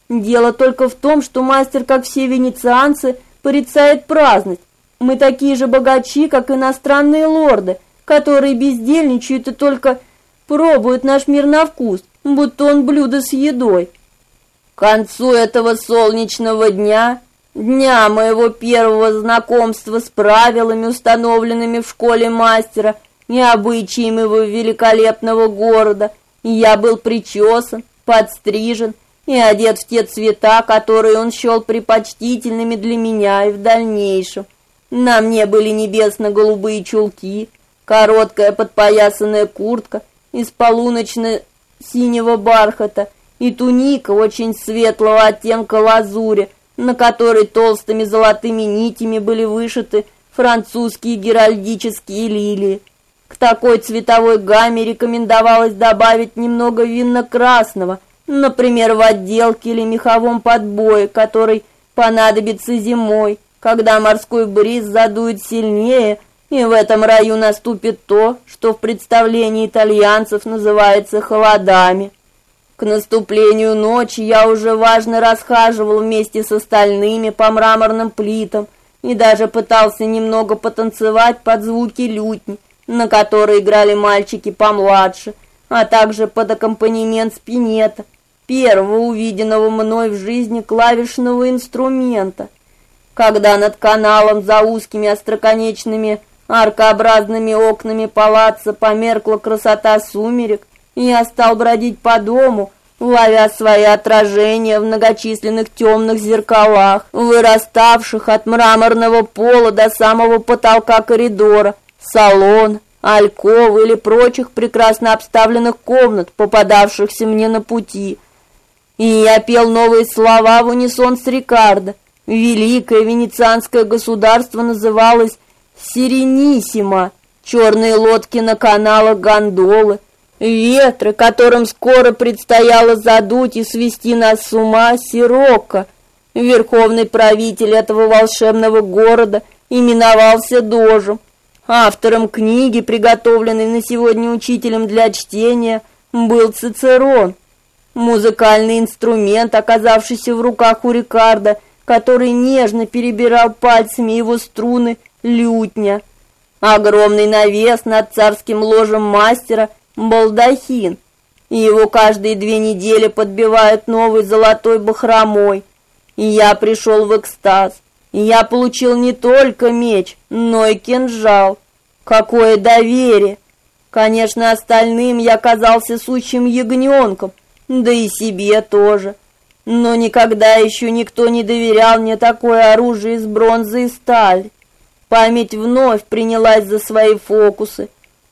Дело только в том, что мастер, как все венецианцы, порицает праздность. Мы такие же богачи, как иностранные лорды, которые бездельничают и только пробуют наш мир на вкус, будто он блюдо с едой. К концу этого солнечного дня, дня моего первого знакомства с правилами, установленными в школе мастера, и его великолепного города, я был причесан, подстрижен и одет в те цвета, которые он счел предпочтительными для меня и в дальнейшем. На мне были небесно-голубые чулки, короткая подпоясанная куртка из полуночно-синего бархата и туника очень светлого оттенка лазури, на которой толстыми золотыми нитями были вышиты французские геральдические лилии. К такой цветовой гамме рекомендовалось добавить немного винно-красного – Например, в отделке или меховом подбое, который понадобится зимой, когда морской бриз задует сильнее, и в этом раю наступит то, что в представлении итальянцев называется холодами. К наступлению ночи я уже важно расхаживал вместе с остальными по мраморным плитам и даже пытался немного потанцевать под звуки лютни, на которые играли мальчики помладше, а также под аккомпанемент спинета – первого увиденного мной в жизни клавишного инструмента. Когда над каналом за узкими остроконечными аркообразными окнами палаца померкла красота сумерек, и я стал бродить по дому, ловя свои отражения в многочисленных темных зеркалах, выраставших от мраморного пола до самого потолка коридора, салон, альков или прочих прекрасно обставленных комнат, попадавшихся мне на пути – и я пел новые слова в унисон с Рикардо. Великое венецианское государство называлось Сирениссимо. Черные лодки на каналах гондолы, ветры, которым скоро предстояло задуть и свести нас с ума Сирокко. Верховный правитель этого волшебного города именовался Дожем. Автором книги, приготовленной на сегодня учителем для чтения, был Цицерон. Музыкальный инструмент, оказавшийся в руках у Рикардо, который нежно перебирал пальцами его струны, лютня. Огромный навес над царским ложем мастера, балдахин, и его каждые две недели подбивают новой золотой бахромой. И я пришел в экстаз. Я получил не только меч, но и кинжал. Какое доверие! Конечно, остальным я казался сущим ягненком, да и себе тоже. Но никогда еще никто не доверял мне такое оружие из бронзы и стали. Память вновь принялась за свои фокусы.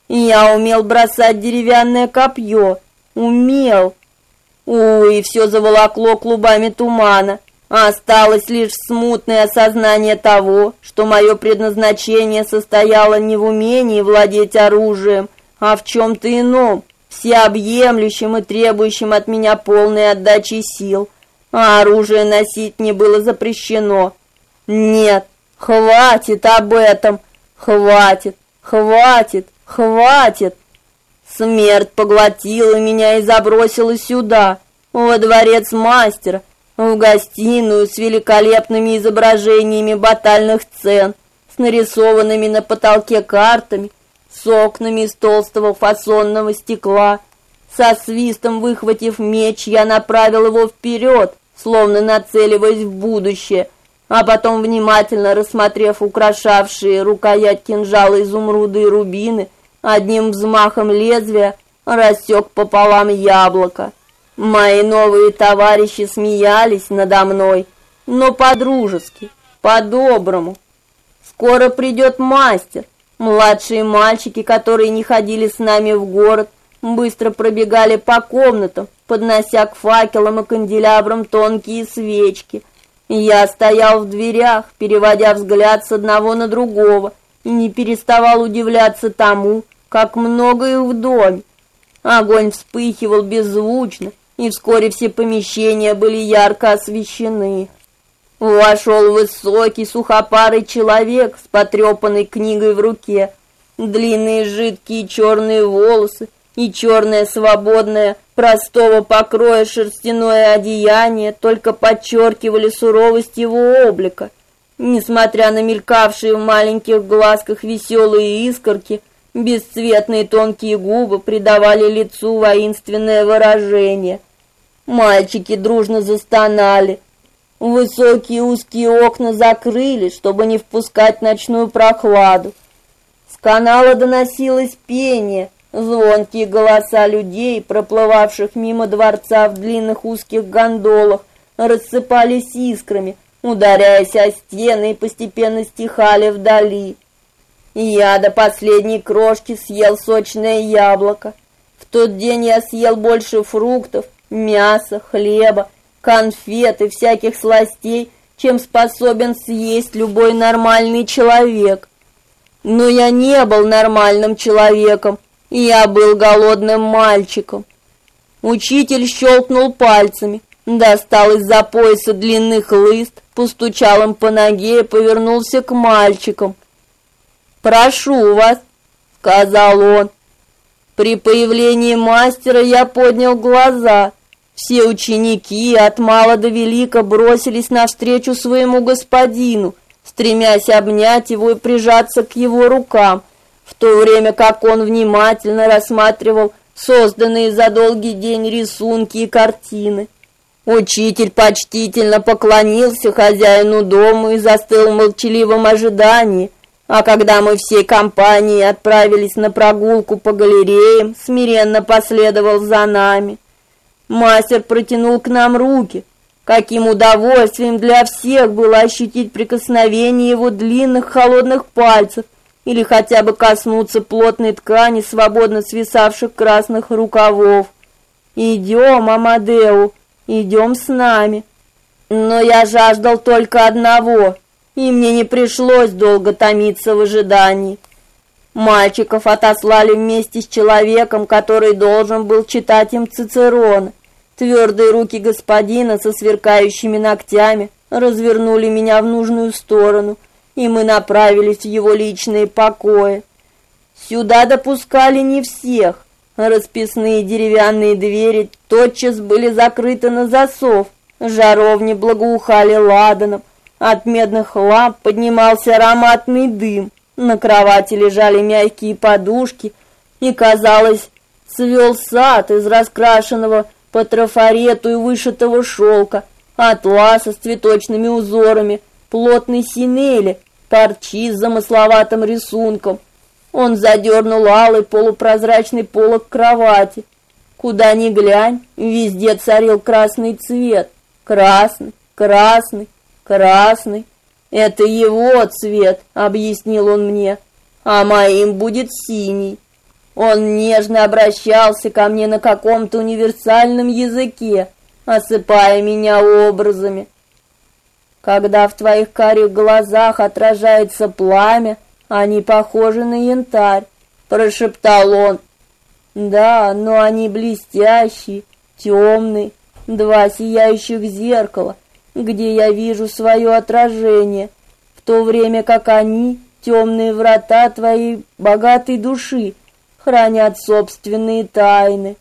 И я умел бросать деревянное копье. Умел. Ой, все заволокло клубами тумана. Осталось лишь смутное осознание того, что мое предназначение состояло не в умении владеть оружием, а в чем-то ином, всеобъемлющем и требующем от меня полной отдачи сил. А оружие носить не было запрещено. Нет, хватит об этом, хватит, хватит, хватит. Смерть поглотила меня и забросила сюда, во дворец мастера, в гостиную с великолепными изображениями батальных сцен, с нарисованными на потолке картами, с окнами из толстого фасонного стекла. Со свистом выхватив меч, я направил его вперед, словно нацеливаясь в будущее, а потом, внимательно рассмотрев украшавшие рукоять кинжала изумруды и рубины, одним взмахом лезвия рассек пополам яблоко. Мои новые товарищи смеялись надо мной, но по-дружески, по-доброму. Скоро придет мастер. Младшие мальчики, которые не ходили с нами в город, быстро пробегали по комнатам, поднося к факелам и канделябрам тонкие свечки. Я стоял в дверях, переводя взгляд с одного на другого, и не переставал удивляться тому, как много их в доме. Огонь вспыхивал беззвучно, и вскоре все помещения были ярко освещены. Вошел высокий сухопарый человек с потрепанной книгой в руке. Длинные жидкие черные волосы и черное свободное простого покроя шерстяное одеяние только подчеркивали суровость его облика. Несмотря на мелькавшие в маленьких глазках веселые искорки, бесцветные тонкие губы придавали лицу воинственное выражение. Мальчики дружно застонали. Высокие узкие окна закрыли, чтобы не впускать ночную прохладу. С канала доносилось пение, звонкие голоса людей, проплывавших мимо дворца в длинных узких гондолах, рассыпались искрами, ударяясь о стены и постепенно стихали вдали. Я до последней крошки съел сочное яблоко. В тот день я съел больше фруктов, мяса, хлеба, конфет и всяких сластей, чем способен съесть любой нормальный человек. Но я не был нормальным человеком, я был голодным мальчиком. Учитель щелкнул пальцами, достал из-за пояса длинный хлыст, постучал им по ноге и повернулся к мальчикам. «Прошу вас», — сказал он. При появлении мастера я поднял глаза. Все ученики от мала до велика бросились навстречу своему господину, стремясь обнять его и прижаться к его рукам, в то время как он внимательно рассматривал созданные за долгий день рисунки и картины. Учитель почтительно поклонился хозяину дома и застыл в молчаливом ожидании, а когда мы всей компанией отправились на прогулку по галереям, смиренно последовал за нами. Мастер протянул к нам руки. Каким удовольствием для всех было ощутить прикосновение его длинных холодных пальцев или хотя бы коснуться плотной ткани свободно свисавших красных рукавов. Идем, Амадеу, идем с нами. Но я жаждал только одного и мне не пришлось долго томиться в ожидании. Мальчиков отослали вместе с человеком, который должен был читать им Цицерона. Твердые руки господина со сверкающими ногтями развернули меня в нужную сторону, и мы направились в его личные покои. Сюда допускали не всех. Расписные деревянные двери тотчас были закрыты на засов. Жаровни благоухали ладаном. От медных ламп поднимался ароматный дым. На кровати лежали мягкие подушки, и, казалось, свел сад из раскрашенного по трафарету и вышитого шелка, атласа с цветочными узорами, плотной синели, парчи с замысловатым рисунком. Он задернул алый полупрозрачный полог кровати. Куда ни глянь, везде царил красный цвет. Красный, красный, красный. Это его цвет, объяснил он мне, а моим будет синий. Он нежно обращался ко мне на каком-то универсальном языке, осыпая меня образами. Когда в твоих карих глазах отражается пламя, они похожи на янтарь, прошептал он. Да, но они блестящие, темные, два сияющих зеркала, где я вижу свое отражение, в то время как они, темные врата твоей богатой души, хранят собственные тайны.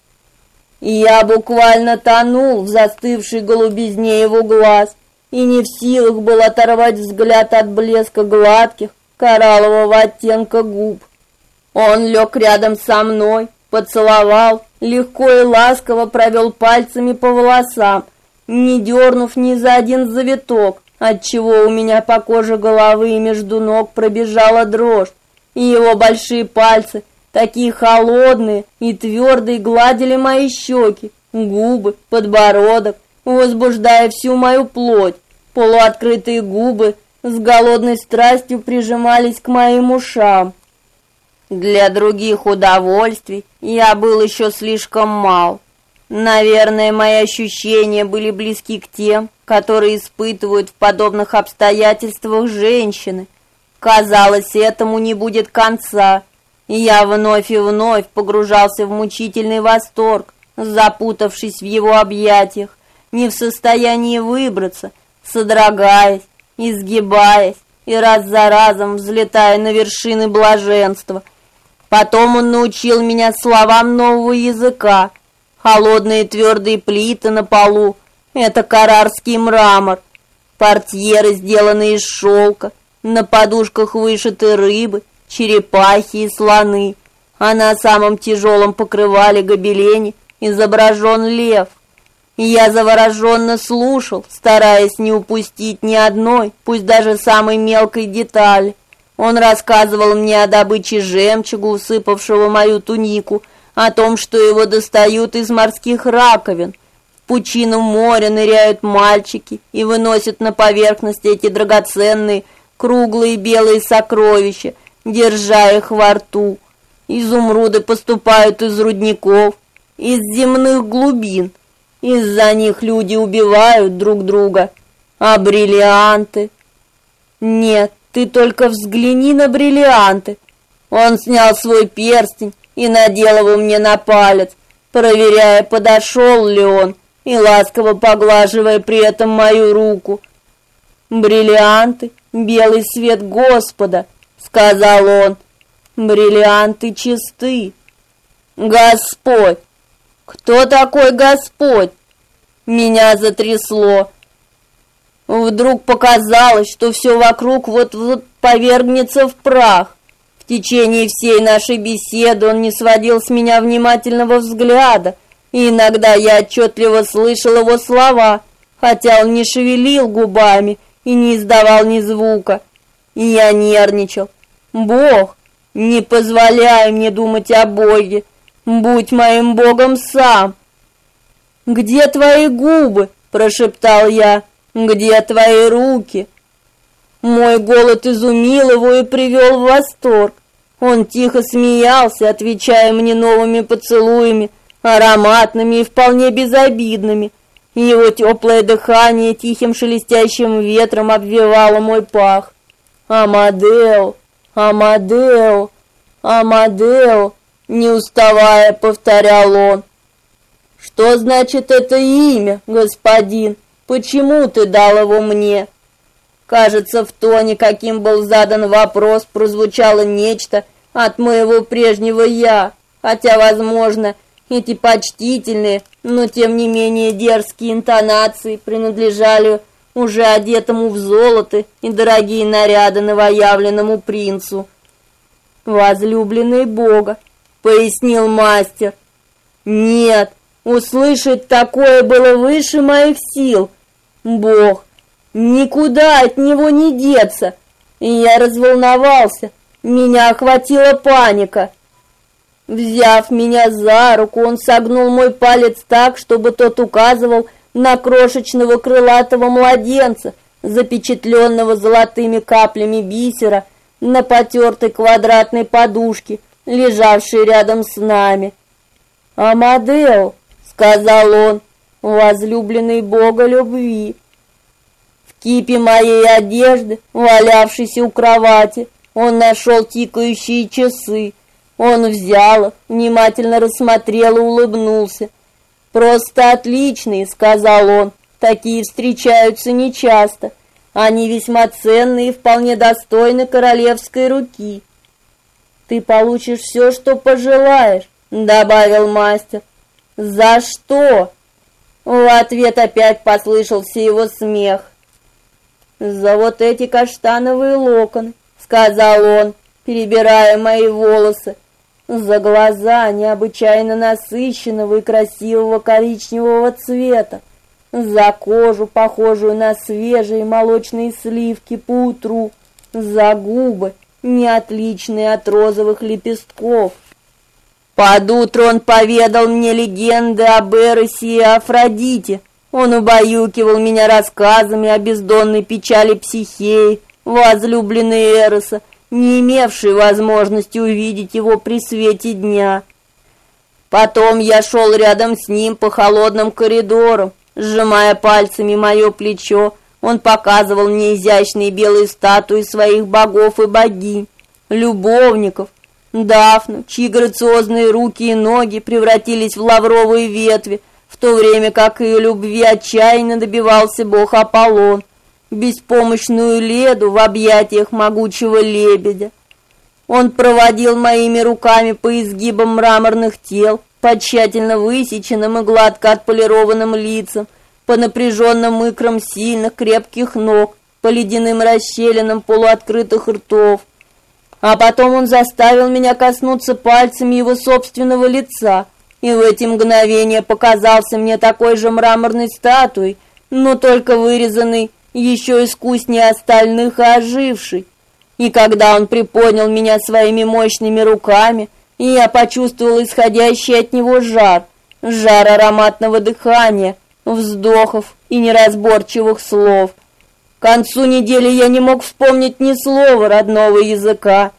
Я буквально тонул в застывшей голубизне его глаз и не в силах был оторвать взгляд от блеска гладких, кораллового оттенка губ. Он лег рядом со мной, поцеловал, легко и ласково провел пальцами по волосам, не дернув ни за один завиток, отчего у меня по коже головы и между ног пробежала дрожь, и его большие пальцы – такие холодные и твердые гладили мои щеки, губы, подбородок, возбуждая всю мою плоть. Полуоткрытые губы с голодной страстью прижимались к моим ушам. Для других удовольствий я был еще слишком мал. Наверное, мои ощущения были близки к тем, которые испытывают в подобных обстоятельствах женщины. Казалось, этому не будет конца. И я вновь и вновь погружался в мучительный восторг, запутавшись в его объятиях, не в состоянии выбраться, содрогаясь, изгибаясь и раз за разом взлетая на вершины блаженства. Потом он научил меня словам нового языка. Холодные твердые плиты на полу — это карарский мрамор. Портьеры, сделанные из шелка, на подушках вышиты рыбы — черепахи и слоны, а на самом тяжелом покрывале гобелене изображен лев. Я завороженно слушал, стараясь не упустить ни одной, пусть даже самой мелкой детали. Он рассказывал мне о добыче жемчуга, усыпавшего мою тунику, о том, что его достают из морских раковин. В пучину моря ныряют мальчики и выносят на поверхность эти драгоценные круглые белые сокровища – держа их во рту. Изумруды поступают из рудников, из земных глубин. Из-за них люди убивают друг друга. А бриллианты? Нет, ты только взгляни на бриллианты. Он снял свой перстень и надел его мне на палец, проверяя, подошел ли он, и ласково поглаживая при этом мою руку. Бриллианты, белый свет Господа — сказал он. Бриллианты чисты. Господь. Кто такой Господь? Меня затрясло. Вдруг показалось, что все вокруг вот-вот повергнется в прах. В течение всей нашей беседы он не сводил с меня внимательного взгляда, и иногда я отчетливо слышал его слова, хотя он не шевелил губами и не издавал ни звука. И я нервничал. Бог, не позволяй мне думать о Боге. Будь моим Богом сам. Где твои губы? прошептал я. Где твои руки? Мой голод изумил его и привел в восторг. Он тихо смеялся, отвечая мне новыми поцелуями, ароматными и вполне безобидными. Его теплое дыхание тихим шелестящим ветром обвивало мой пах. Амадео, Амадео, Амадео, не уставая повторял он. Что значит это имя, господин? Почему ты дал его мне? Кажется, в тоне, каким был задан вопрос, прозвучало нечто от моего прежнего я. хотя, возможно, эти почтительные, но тем не менее дерзкие интонации принадлежали уже одетому в золото и дорогие наряды новоявленному принцу. «Возлюбленный Бога», — пояснил мастер. «Нет, услышать такое было выше моих сил. Бог, никуда от него не деться». И я разволновался, меня охватила паника. Взяв меня за руку, он согнул мой палец так, чтобы тот указывал на крошечного крылатого младенца, запечатленного золотыми каплями бисера на потертой квадратной подушке, лежавшей рядом с нами. «Амадео», — сказал он, — «возлюбленный Бога любви». В кипе моей одежды, валявшейся у кровати, он нашел тикающие часы, он взял их, внимательно рассмотрел и улыбнулся. «Просто отличные», — сказал он. «Такие встречаются нечасто. Они весьма ценные и вполне достойны королевской руки». «Ты получишь все, что пожелаешь», — добавил мастер. «За что?» В ответ опять послышался его смех. «За вот эти каштановые локоны», — сказал он, перебирая мои волосы за глаза необычайно насыщенного и красивого коричневого цвета, за кожу, похожую на свежие молочные сливки по утру, за губы, не отличные от розовых лепестков. Под утро он поведал мне легенды об Эросе и Афродите. Он убаюкивал меня рассказами о бездонной печали Психеи, возлюбленной Эроса, не имевший возможности увидеть его при свете дня. Потом я шел рядом с ним по холодным коридорам, сжимая пальцами мое плечо. Он показывал мне изящные белые статуи своих богов и богинь, любовников, Дафну, чьи грациозные руки и ноги превратились в лавровые ветви, в то время как ее любви отчаянно добивался бог Аполлон беспомощную Леду в объятиях могучего лебедя. Он проводил моими руками по изгибам мраморных тел, по тщательно высеченным и гладко отполированным лицам, по напряженным икрам сильных крепких ног, по ледяным расщелинам полуоткрытых ртов. А потом он заставил меня коснуться пальцами его собственного лица, и в эти мгновения показался мне такой же мраморной статуей, но только вырезанный еще искуснее остальных и оживший. И когда он приподнял меня своими мощными руками, я почувствовал исходящий от него жар, жар ароматного дыхания, вздохов и неразборчивых слов. К концу недели я не мог вспомнить ни слова родного языка,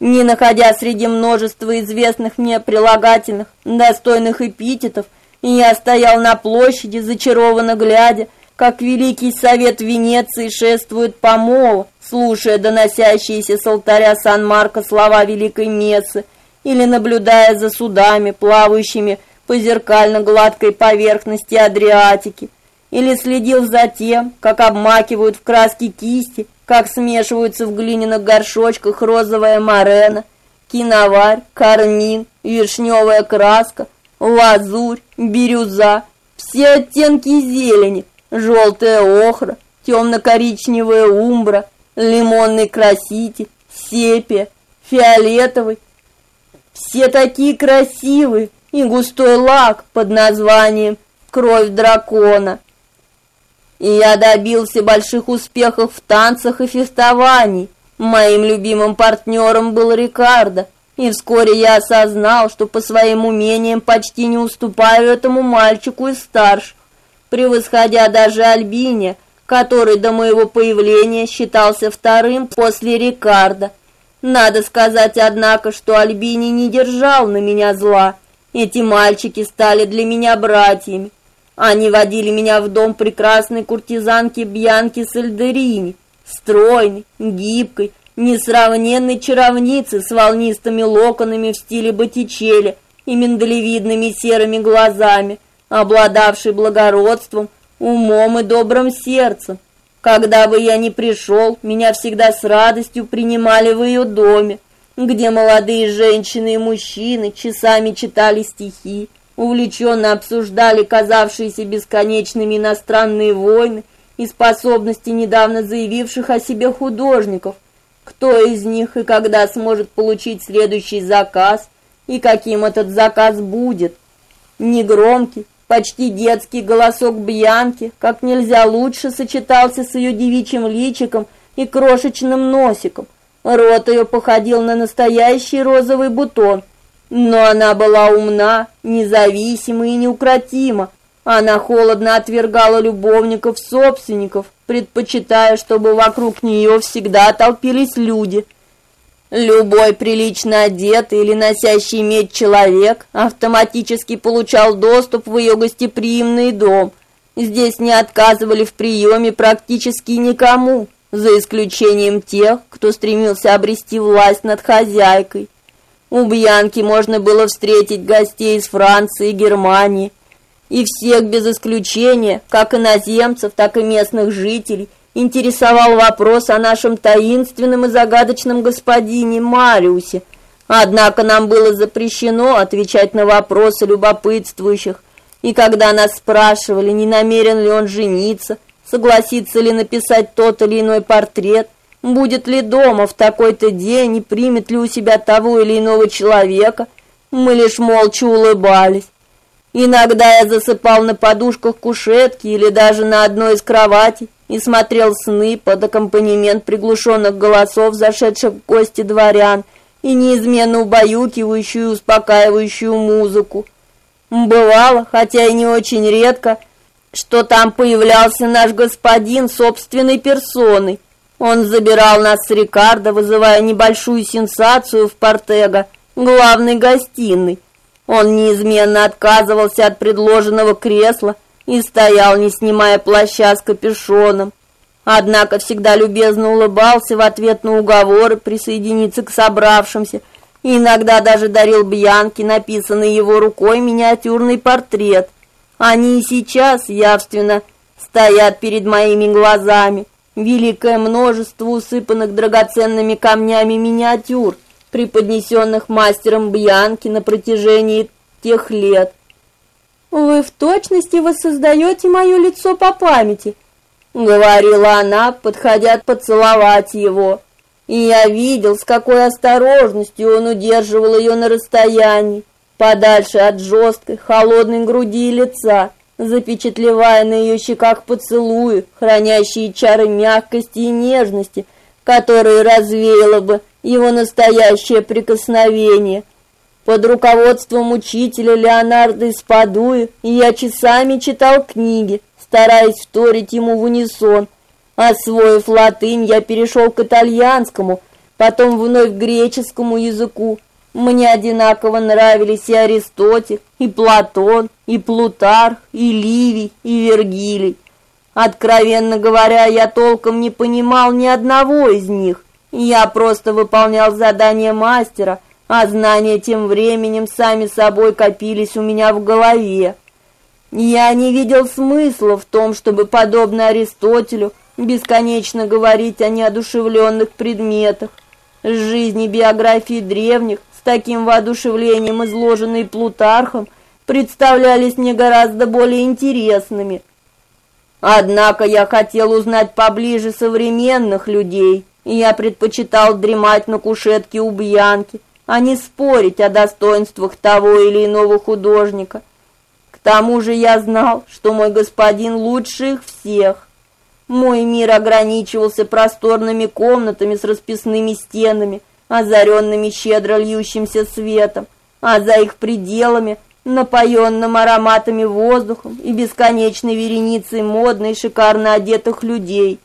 не находя среди множества известных мне прилагательных, достойных эпитетов, и я стоял на площади, зачарованно глядя как Великий Совет Венеции шествует по молу, слушая доносящиеся с алтаря Сан-Марко слова Великой Мессы, или наблюдая за судами, плавающими по зеркально-гладкой поверхности Адриатики, или следил за тем, как обмакивают в краски кисти, как смешиваются в глиняных горшочках розовая морена, киноварь, кармин, вишневая краска, лазурь, бирюза, все оттенки зелени, желтая охра, темно-коричневая умбра, лимонный краситель, сепия, фиолетовый. Все такие красивые и густой лак под названием «Кровь дракона». И я добился больших успехов в танцах и фестовании. Моим любимым партнером был Рикардо, и вскоре я осознал, что по своим умениям почти не уступаю этому мальчику из старших превосходя даже Альбине, который до моего появления считался вторым после Рикардо. Надо сказать, однако, что Альбини не держал на меня зла. Эти мальчики стали для меня братьями. Они водили меня в дом прекрасной куртизанки Бьянки Сальдерини, стройной, гибкой, несравненной чаровницы с волнистыми локонами в стиле Боттичелли и миндалевидными серыми глазами, обладавший благородством, умом и добрым сердцем. Когда бы я ни пришел, меня всегда с радостью принимали в ее доме. Где молодые женщины и мужчины часами читали стихи, увлеченно обсуждали казавшиеся бесконечными иностранные войны и способности недавно заявивших о себе художников, кто из них и когда сможет получить следующий заказ и каким этот заказ будет. Негромкий, почти детский голосок Бьянки как нельзя лучше сочетался с ее девичьим личиком и крошечным носиком. Рот ее походил на настоящий розовый бутон, но она была умна, независима и неукротима. Она холодно отвергала любовников-собственников, предпочитая, чтобы вокруг нее всегда толпились люди. Любой прилично одетый или носящий медь человек автоматически получал доступ в ее гостеприимный дом. Здесь не отказывали в приеме практически никому за исключением тех, кто стремился обрести власть над хозяйкой. У Бьянки можно было встретить гостей из Франции и Германии, и всех без исключения, как иноземцев, так и местных жителей, интересовал вопрос о нашем таинственном и загадочном господине Мариусе. Однако нам было запрещено отвечать на вопросы любопытствующих, и когда нас спрашивали, не намерен ли он жениться, согласится ли написать тот или иной портрет, будет ли дома в такой-то день и примет ли у себя того или иного человека, мы лишь молча улыбались. Иногда я засыпал на подушках кушетки или даже на одной из кроватей и смотрел сны под аккомпанемент приглушенных голосов зашедших в гости дворян и неизменно убаюкивающую и успокаивающую музыку. Бывало, хотя и не очень редко, что там появлялся наш господин собственной персоной. Он забирал нас с Рикардо, вызывая небольшую сенсацию в Портего, главной гостиной. Он неизменно отказывался от предложенного кресла и стоял, не снимая плаща с капюшоном. Однако всегда любезно улыбался в ответ на уговоры присоединиться к собравшимся и иногда даже дарил Бьянке написанный его рукой миниатюрный портрет – они и сейчас явственно стоят перед моими глазами. Великое множество усыпанных драгоценными камнями миниатюр, преподнесенных мастером Бьянки на протяжении тех лет. Вы в точности воссоздаете мое лицо по памяти, говорила она, подходя поцеловать его. И я видел, с какой осторожностью он удерживал ее на расстоянии подальше от жесткой, холодной груди и лица, запечатлевая на ее щеках поцелуи, хранящие чары мягкости и нежности, которые развеяло бы его настоящее прикосновение. Под руководством учителя Леонардо из Падуи я часами читал книги, стараясь вторить ему в унисон. Освоив латынь, я перешел к итальянскому, потом вновь к греческому языку, мне одинаково нравились и Аристотель, и Платон, и Плутарх, и Ливий, и Вергилий. Откровенно говоря, я толком не понимал ни одного из них. Я просто выполнял задания мастера, а знания тем временем сами собой копились у меня в голове. Я не видел смысла в том, чтобы, подобно Аристотелю, бесконечно говорить о неодушевленных предметах. Жизни биографии древних таким воодушевлением изложенные Плутархом, представлялись мне гораздо более интересными. Однако я хотел узнать поближе современных людей, и я предпочитал дремать на кушетке у Бьянки, а не спорить о достоинствах того или иного художника. К тому же я знал, что мой господин лучше их всех. Мой мир ограничивался просторными комнатами с расписными стенами – озаренными щедро льющимся светом, а за их пределами напоенным ароматами воздухом и бесконечной вереницей модно и шикарно одетых людей.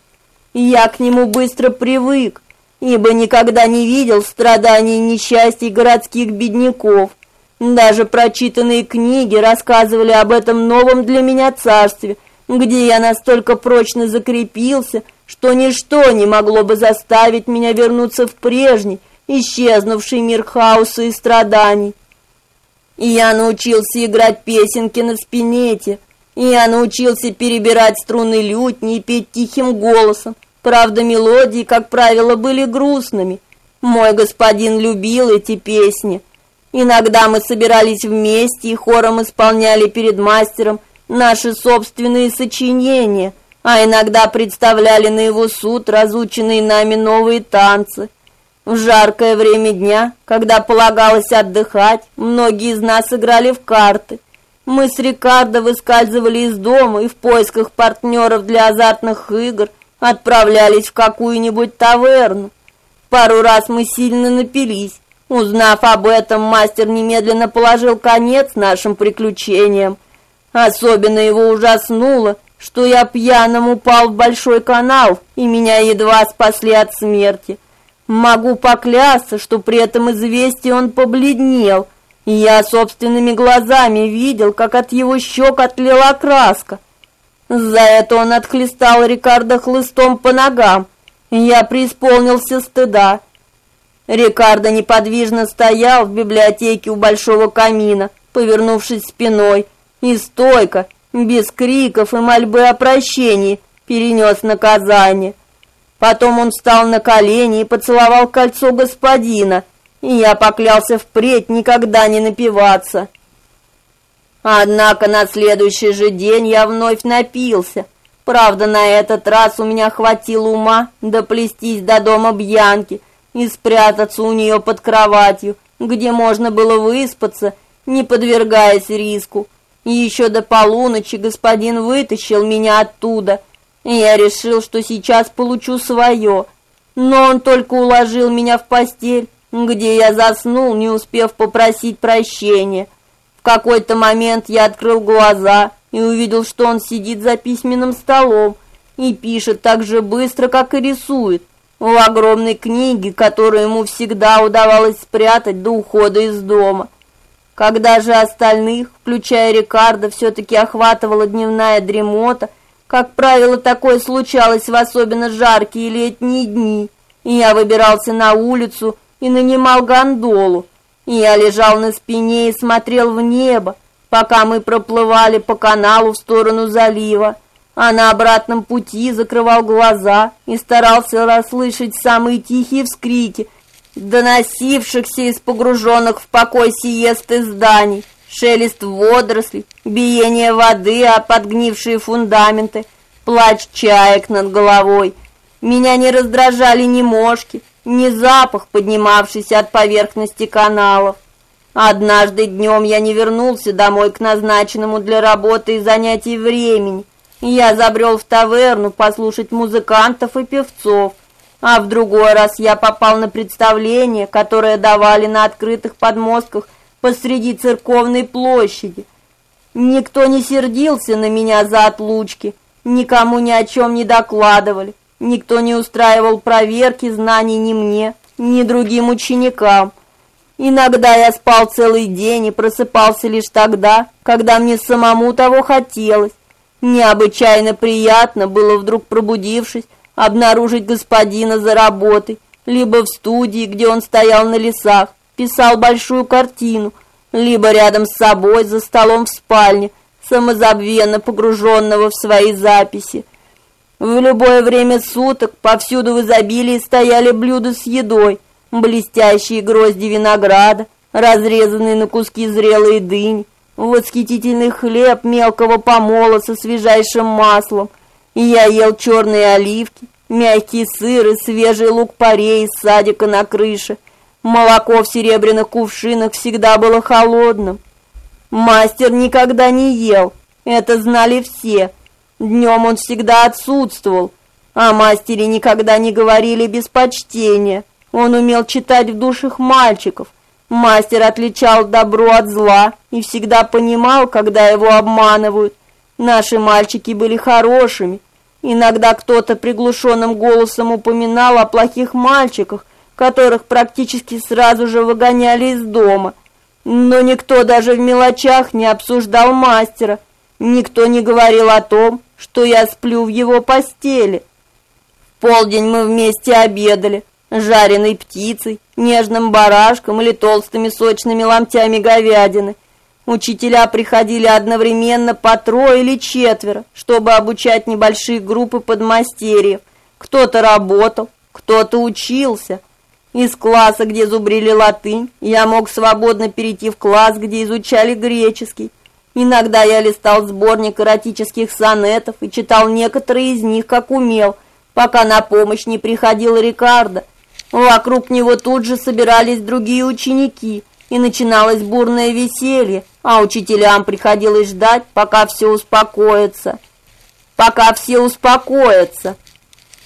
И я к нему быстро привык, ибо никогда не видел страданий и несчастий городских бедняков. Даже прочитанные книги рассказывали об этом новом для меня царстве, где я настолько прочно закрепился, что ничто не могло бы заставить меня вернуться в прежний, исчезнувший мир хаоса и страданий. И я научился играть песенки на спинете, и я научился перебирать струны лютни и петь тихим голосом. Правда, мелодии, как правило, были грустными. Мой господин любил эти песни. Иногда мы собирались вместе и хором исполняли перед мастером наши собственные сочинения, а иногда представляли на его суд разученные нами новые танцы. В жаркое время дня, когда полагалось отдыхать, многие из нас играли в карты. Мы с Рикардо выскальзывали из дома и в поисках партнеров для азартных игр отправлялись в какую-нибудь таверну. Пару раз мы сильно напились. Узнав об этом, мастер немедленно положил конец нашим приключениям. Особенно его ужаснуло, что я пьяным упал в большой канал, и меня едва спасли от смерти. Могу поклясться, что при этом известии он побледнел, и я собственными глазами видел, как от его щек отлила краска. За это он отхлестал Рикардо хлыстом по ногам, я преисполнился стыда. Рикардо неподвижно стоял в библиотеке у большого камина, повернувшись спиной, и стойко, без криков и мольбы о прощении, перенес наказание. Потом он встал на колени и поцеловал кольцо господина, и я поклялся впредь никогда не напиваться. Однако на следующий же день я вновь напился. Правда, на этот раз у меня хватило ума доплестись до дома Бьянки и спрятаться у нее под кроватью, где можно было выспаться, не подвергаясь риску. И еще до полуночи господин вытащил меня оттуда, я решил, что сейчас получу свое. Но он только уложил меня в постель, где я заснул, не успев попросить прощения. В какой-то момент я открыл глаза и увидел, что он сидит за письменным столом и пишет так же быстро, как и рисует, в огромной книге, которую ему всегда удавалось спрятать до ухода из дома. Когда же остальных, включая Рикардо, все-таки охватывала дневная дремота, как правило, такое случалось в особенно жаркие летние дни, и я выбирался на улицу и нанимал гондолу, и я лежал на спине и смотрел в небо, пока мы проплывали по каналу в сторону залива, а на обратном пути закрывал глаза и старался расслышать самые тихие вскрики – доносившихся из погруженных в покой сиесты зданий, шелест водорослей, биение воды о подгнившие фундаменты, плач чаек над головой. Меня не раздражали ни мошки, ни запах, поднимавшийся от поверхности каналов. Однажды днем я не вернулся домой к назначенному для работы и занятий времени. Я забрел в таверну послушать музыкантов и певцов. А в другой раз я попал на представление, которое давали на открытых подмостках посреди церковной площади. Никто не сердился на меня за отлучки, никому ни о чем не докладывали, никто не устраивал проверки знаний ни мне, ни другим ученикам. Иногда я спал целый день и просыпался лишь тогда, когда мне самому того хотелось. Необычайно приятно было вдруг пробудившись, обнаружить господина за работой, либо в студии, где он стоял на лесах, писал большую картину, либо рядом с собой за столом в спальне, самозабвенно погруженного в свои записи. В любое время суток повсюду в изобилии стояли блюда с едой, блестящие грозди винограда, разрезанные на куски зрелые дынь, восхитительный хлеб мелкого помола со свежайшим маслом, и я ел черные оливки, мягкий сыр и свежий лук-порей из садика на крыше. Молоко в серебряных кувшинах всегда было холодным. Мастер никогда не ел, это знали все. Днем он всегда отсутствовал, а мастере никогда не говорили без почтения. Он умел читать в душах мальчиков. Мастер отличал добро от зла и всегда понимал, когда его обманывают. Наши мальчики были хорошими, Иногда кто-то приглушенным голосом упоминал о плохих мальчиках, которых практически сразу же выгоняли из дома. Но никто даже в мелочах не обсуждал мастера. Никто не говорил о том, что я сплю в его постели. В полдень мы вместе обедали, жареной птицей, нежным барашком или толстыми сочными ломтями говядины – Учителя приходили одновременно по трое или четверо, чтобы обучать небольшие группы подмастерьев. Кто-то работал, кто-то учился. Из класса, где зубрили латынь, я мог свободно перейти в класс, где изучали греческий. Иногда я листал сборник эротических сонетов и читал некоторые из них, как умел, пока на помощь не приходил Рикардо. Вокруг него тут же собирались другие ученики, и начиналось бурное веселье, а учителям приходилось ждать, пока все успокоится. Пока все успокоятся.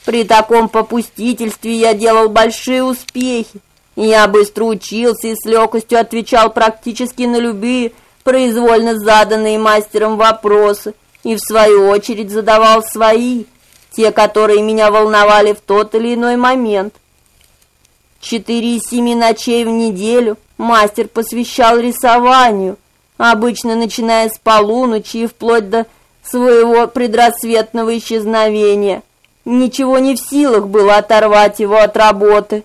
При таком попустительстве я делал большие успехи. Я быстро учился и с легкостью отвечал практически на любые произвольно заданные мастером вопросы и в свою очередь задавал свои, те, которые меня волновали в тот или иной момент. Четыре из семи ночей в неделю мастер посвящал рисованию, обычно начиная с полуночи и вплоть до своего предрассветного исчезновения. Ничего не в силах было оторвать его от работы.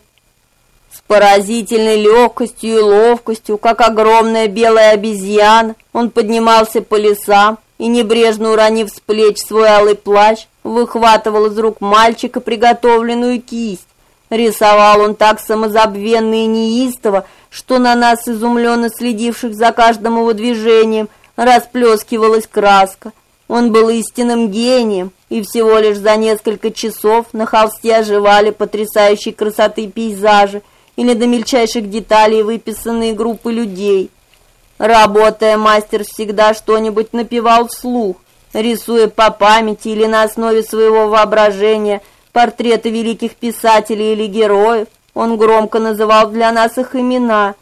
С поразительной легкостью и ловкостью, как огромная белая обезьяна, он поднимался по лесам и, небрежно уронив с плеч свой алый плащ, выхватывал из рук мальчика приготовленную кисть. Рисовал он так самозабвенно и неистово, что на нас, изумленно следивших за каждым его движением, расплескивалась краска. Он был истинным гением, и всего лишь за несколько часов на холсте оживали потрясающей красоты пейзажи или до мельчайших деталей выписанные группы людей. Работая, мастер всегда что-нибудь напевал вслух, рисуя по памяти или на основе своего воображения портреты великих писателей или героев. Он громко называл для нас их имена.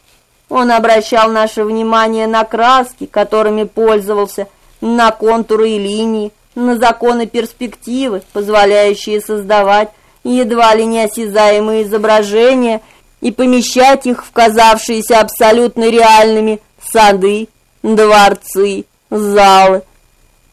Он обращал наше внимание на краски, которыми пользовался, на контуры и линии, на законы перспективы, позволяющие создавать едва ли неосязаемые изображения и помещать их в казавшиеся абсолютно реальными сады, дворцы, залы.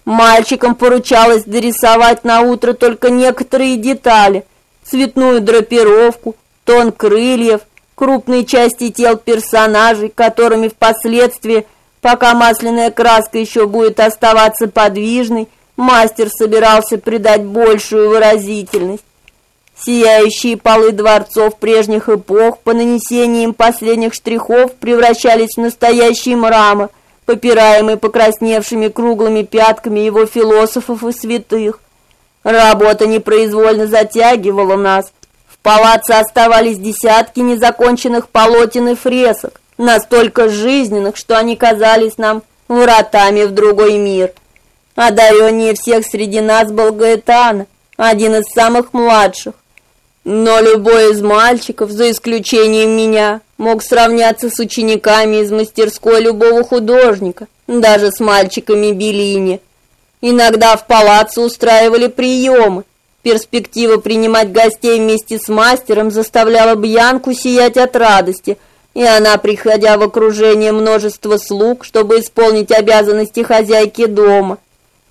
Мальчикам поручалось дорисовать на утро только некоторые детали: цветную драпировку, тон крыльев, крупные части тел персонажей, которыми впоследствии Пока масляная краска еще будет оставаться подвижной, мастер собирался придать большую выразительность. Сияющие полы дворцов прежних эпох по нанесением последних штрихов превращались в настоящий мрамор, попираемый покрасневшими круглыми пятками его философов и святых. Работа непроизвольно затягивала нас. В палаце оставались десятки незаконченных полотен и фресок настолько жизненных, что они казались нам вратами в другой мир. Одареннее всех среди нас был Гаэтан, один из самых младших. Но любой из мальчиков, за исключением меня, мог сравняться с учениками из мастерской любого художника, даже с мальчиками Беллини. Иногда в палаццо устраивали приемы. Перспектива принимать гостей вместе с мастером заставляла Бьянку сиять от радости – и она, приходя в окружение множества слуг, чтобы исполнить обязанности хозяйки дома.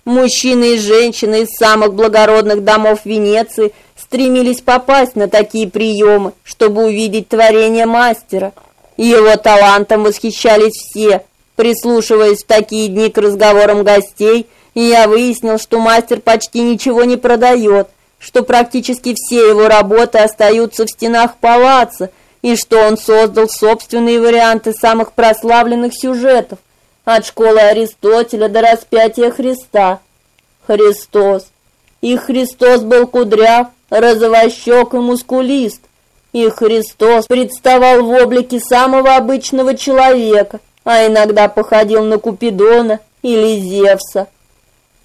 Мужчины и женщины из самых благородных домов Венеции стремились попасть на такие приемы, чтобы увидеть творение мастера. Его талантом восхищались все. Прислушиваясь в такие дни к разговорам гостей, я выяснил, что мастер почти ничего не продает, что практически все его работы остаются в стенах палаца, и что он создал собственные варианты самых прославленных сюжетов, от школы Аристотеля до распятия Христа. Христос. И Христос был кудряв, розовощек и мускулист. И Христос представал в облике самого обычного человека, а иногда походил на Купидона или Зевса.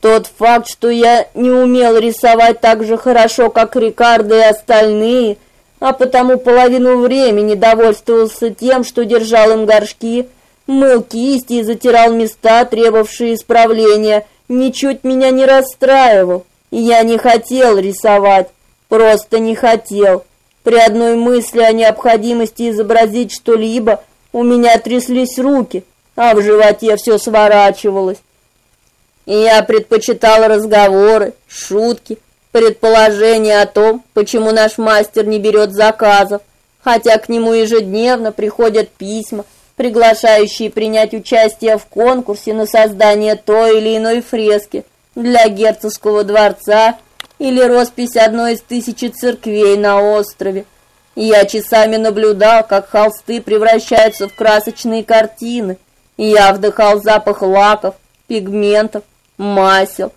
Тот факт, что я не умел рисовать так же хорошо, как Рикардо и остальные – а потому половину времени довольствовался тем, что держал им горшки, мыл кисти и затирал места, требовавшие исправления, ничуть меня не расстраивал. Я не хотел рисовать, просто не хотел. При одной мысли о необходимости изобразить что-либо у меня тряслись руки, а в животе все сворачивалось. Я предпочитал разговоры, шутки, Предположение о том, почему наш мастер не берет заказов, хотя к нему ежедневно приходят письма, приглашающие принять участие в конкурсе на создание той или иной фрески для герцогского дворца или роспись одной из тысячи церквей на острове. Я часами наблюдал, как холсты превращаются в красочные картины. Я вдыхал запах лаков, пигментов, масел.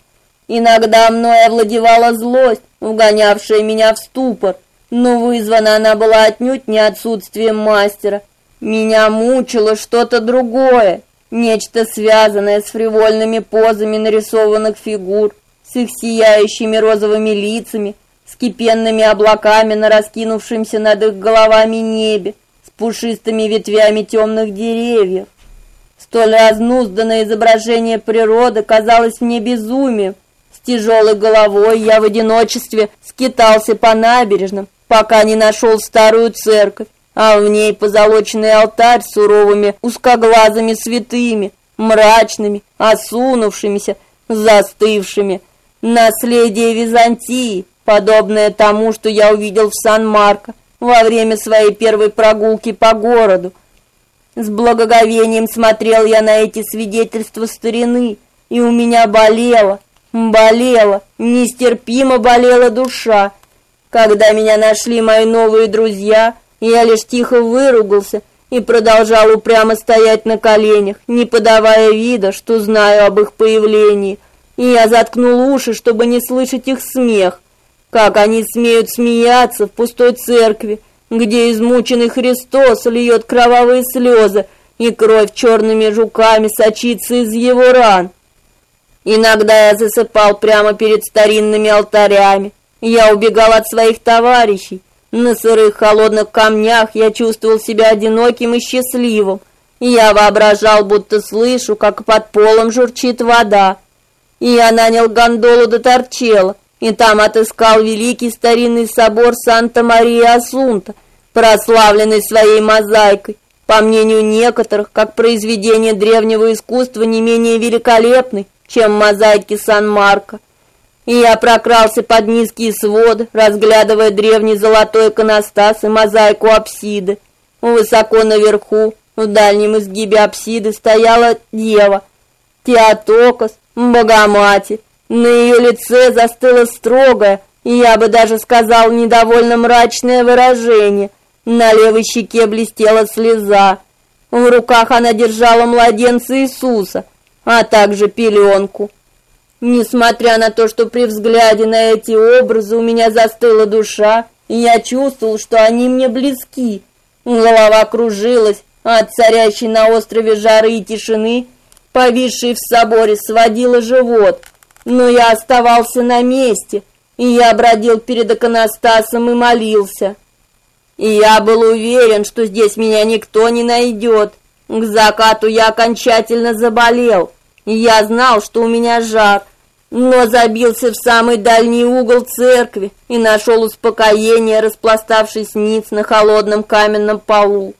Иногда мной овладевала злость, угонявшая меня в ступор, но вызвана она была отнюдь не отсутствием мастера. Меня мучило что-то другое, нечто связанное с фривольными позами нарисованных фигур, с их сияющими розовыми лицами, с кипенными облаками на раскинувшемся над их головами небе, с пушистыми ветвями темных деревьев. Столь разнузданное изображение природы казалось мне безумием. С тяжелой головой я в одиночестве скитался по набережным, пока не нашел старую церковь, а в ней позолоченный алтарь с суровыми узкоглазыми святыми, мрачными, осунувшимися, застывшими. Наследие Византии, подобное тому, что я увидел в Сан-Марко во время своей первой прогулки по городу. С благоговением смотрел я на эти свидетельства старины, и у меня болело, болело, нестерпимо болела душа, когда меня нашли мои новые друзья, я лишь тихо выругался и продолжал упрямо стоять на коленях, не подавая вида, что знаю об их появлении. И я заткнул уши, чтобы не слышать их смех. Как они смеют смеяться в пустой церкви, где измученный Христос льет кровавые слезы, и кровь черными жуками сочится из его ран. Иногда я засыпал прямо перед старинными алтарями, я убегал от своих товарищей. На сырых холодных камнях я чувствовал себя одиноким и счастливым. Я воображал, будто слышу, как под полом журчит вода. И я нанял гондолу до Торчелла, и там отыскал великий старинный собор Санта-Мария-Асунта, прославленный своей мозаикой. По мнению некоторых, как произведение древнего искусства не менее великолепный, чем мозаики Сан-Марко и я прокрался под низкий свод, разглядывая древний золотой иконостас и мозаику апсиды. Высоко наверху, в дальнем изгибе апсиды, стояла дева, Теотокос, Богоматерь. На ее лице застыло строгое, и я бы даже сказал недовольно мрачное выражение. На левой щеке блестела слеза. В руках она держала младенца Иисуса, а также пеленку. Несмотря на то, что при взгляде на эти образы у меня застыла душа, я чувствовал, что они мне близки. Голова кружилась от царящей на острове жары и тишины, повисшей в соборе, сводила живот. Но я оставался на месте, и я бродил перед иконостасом и молился. И я был уверен, что здесь меня никто не найдет. К закату я окончательно заболел, я знал, что у меня жар, но забился в самый дальний угол церкви и нашел успокоение, распластавшись ниц на холодном каменном полу.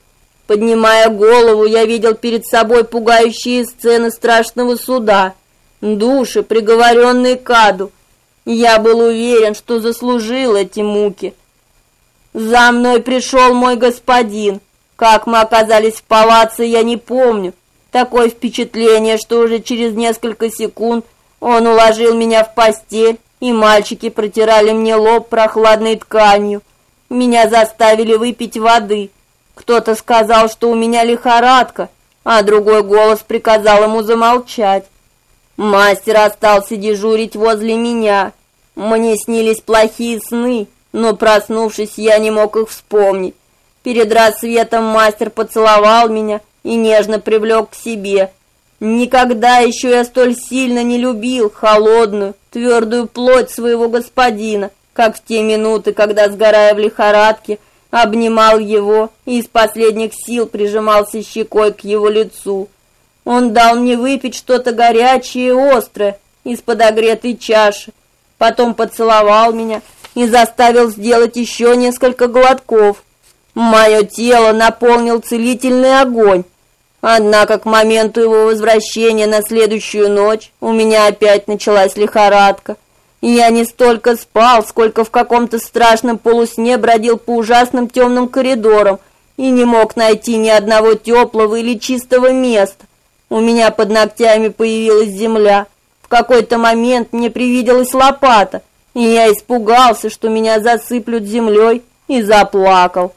Поднимая голову, я видел перед собой пугающие сцены страшного суда, души, приговоренные к аду. Я был уверен, что заслужил эти муки. За мной пришел мой господин. Как мы оказались в палаце, я не помню. Такое впечатление, что уже через несколько секунд он уложил меня в постель, и мальчики протирали мне лоб прохладной тканью. Меня заставили выпить воды. Кто-то сказал, что у меня лихорадка, а другой голос приказал ему замолчать. Мастер остался дежурить возле меня. Мне снились плохие сны, но проснувшись, я не мог их вспомнить. Перед рассветом мастер поцеловал меня и нежно привлек к себе. Никогда еще я столь сильно не любил холодную, твердую плоть своего господина, как в те минуты, когда, сгорая в лихорадке, обнимал его и из последних сил прижимался щекой к его лицу. Он дал мне выпить что-то горячее и острое из подогретой чаши, потом поцеловал меня и заставил сделать еще несколько глотков. Мое тело наполнил целительный огонь, Однако к моменту его возвращения на следующую ночь у меня опять началась лихорадка. И я не столько спал, сколько в каком-то страшном полусне бродил по ужасным темным коридорам и не мог найти ни одного теплого или чистого места. У меня под ногтями появилась земля. В какой-то момент мне привиделась лопата, и я испугался, что меня засыплют землей и заплакал.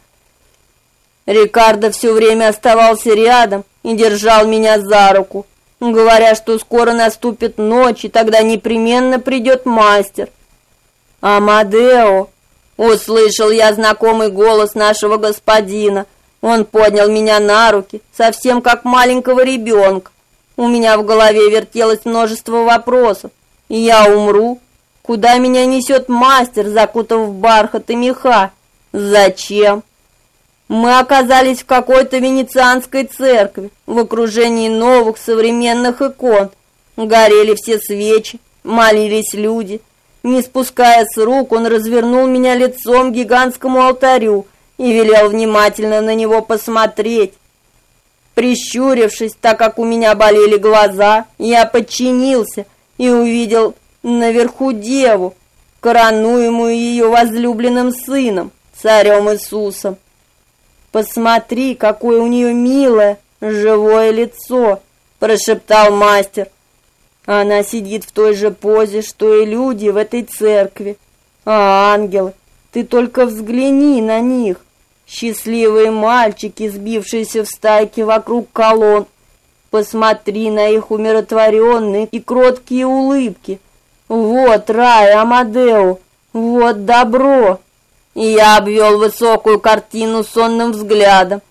Рикардо все время оставался рядом и держал меня за руку, говоря, что скоро наступит ночь, и тогда непременно придет мастер. Амадео, услышал я знакомый голос нашего господина. Он поднял меня на руки, совсем как маленького ребенка. У меня в голове вертелось множество вопросов. Я умру? Куда меня несет мастер, закутав в бархат и меха? Зачем? Мы оказались в какой-то венецианской церкви, в окружении новых современных икон. Горели все свечи, молились люди. Не спуская с рук, он развернул меня лицом к гигантскому алтарю и велел внимательно на него посмотреть. Прищурившись, так как у меня болели глаза, я подчинился и увидел наверху деву, коронуемую ее возлюбленным сыном, царем Иисусом. Посмотри, какое у нее милое, живое лицо, прошептал мастер. Она сидит в той же позе, что и люди в этой церкви. А ангелы, ты только взгляни на них. Счастливые мальчики, сбившиеся в стайки вокруг колонн. Посмотри на их умиротворенные и кроткие улыбки. Вот рай, Амадео, вот добро и я обвел высокую картину сонным взглядом.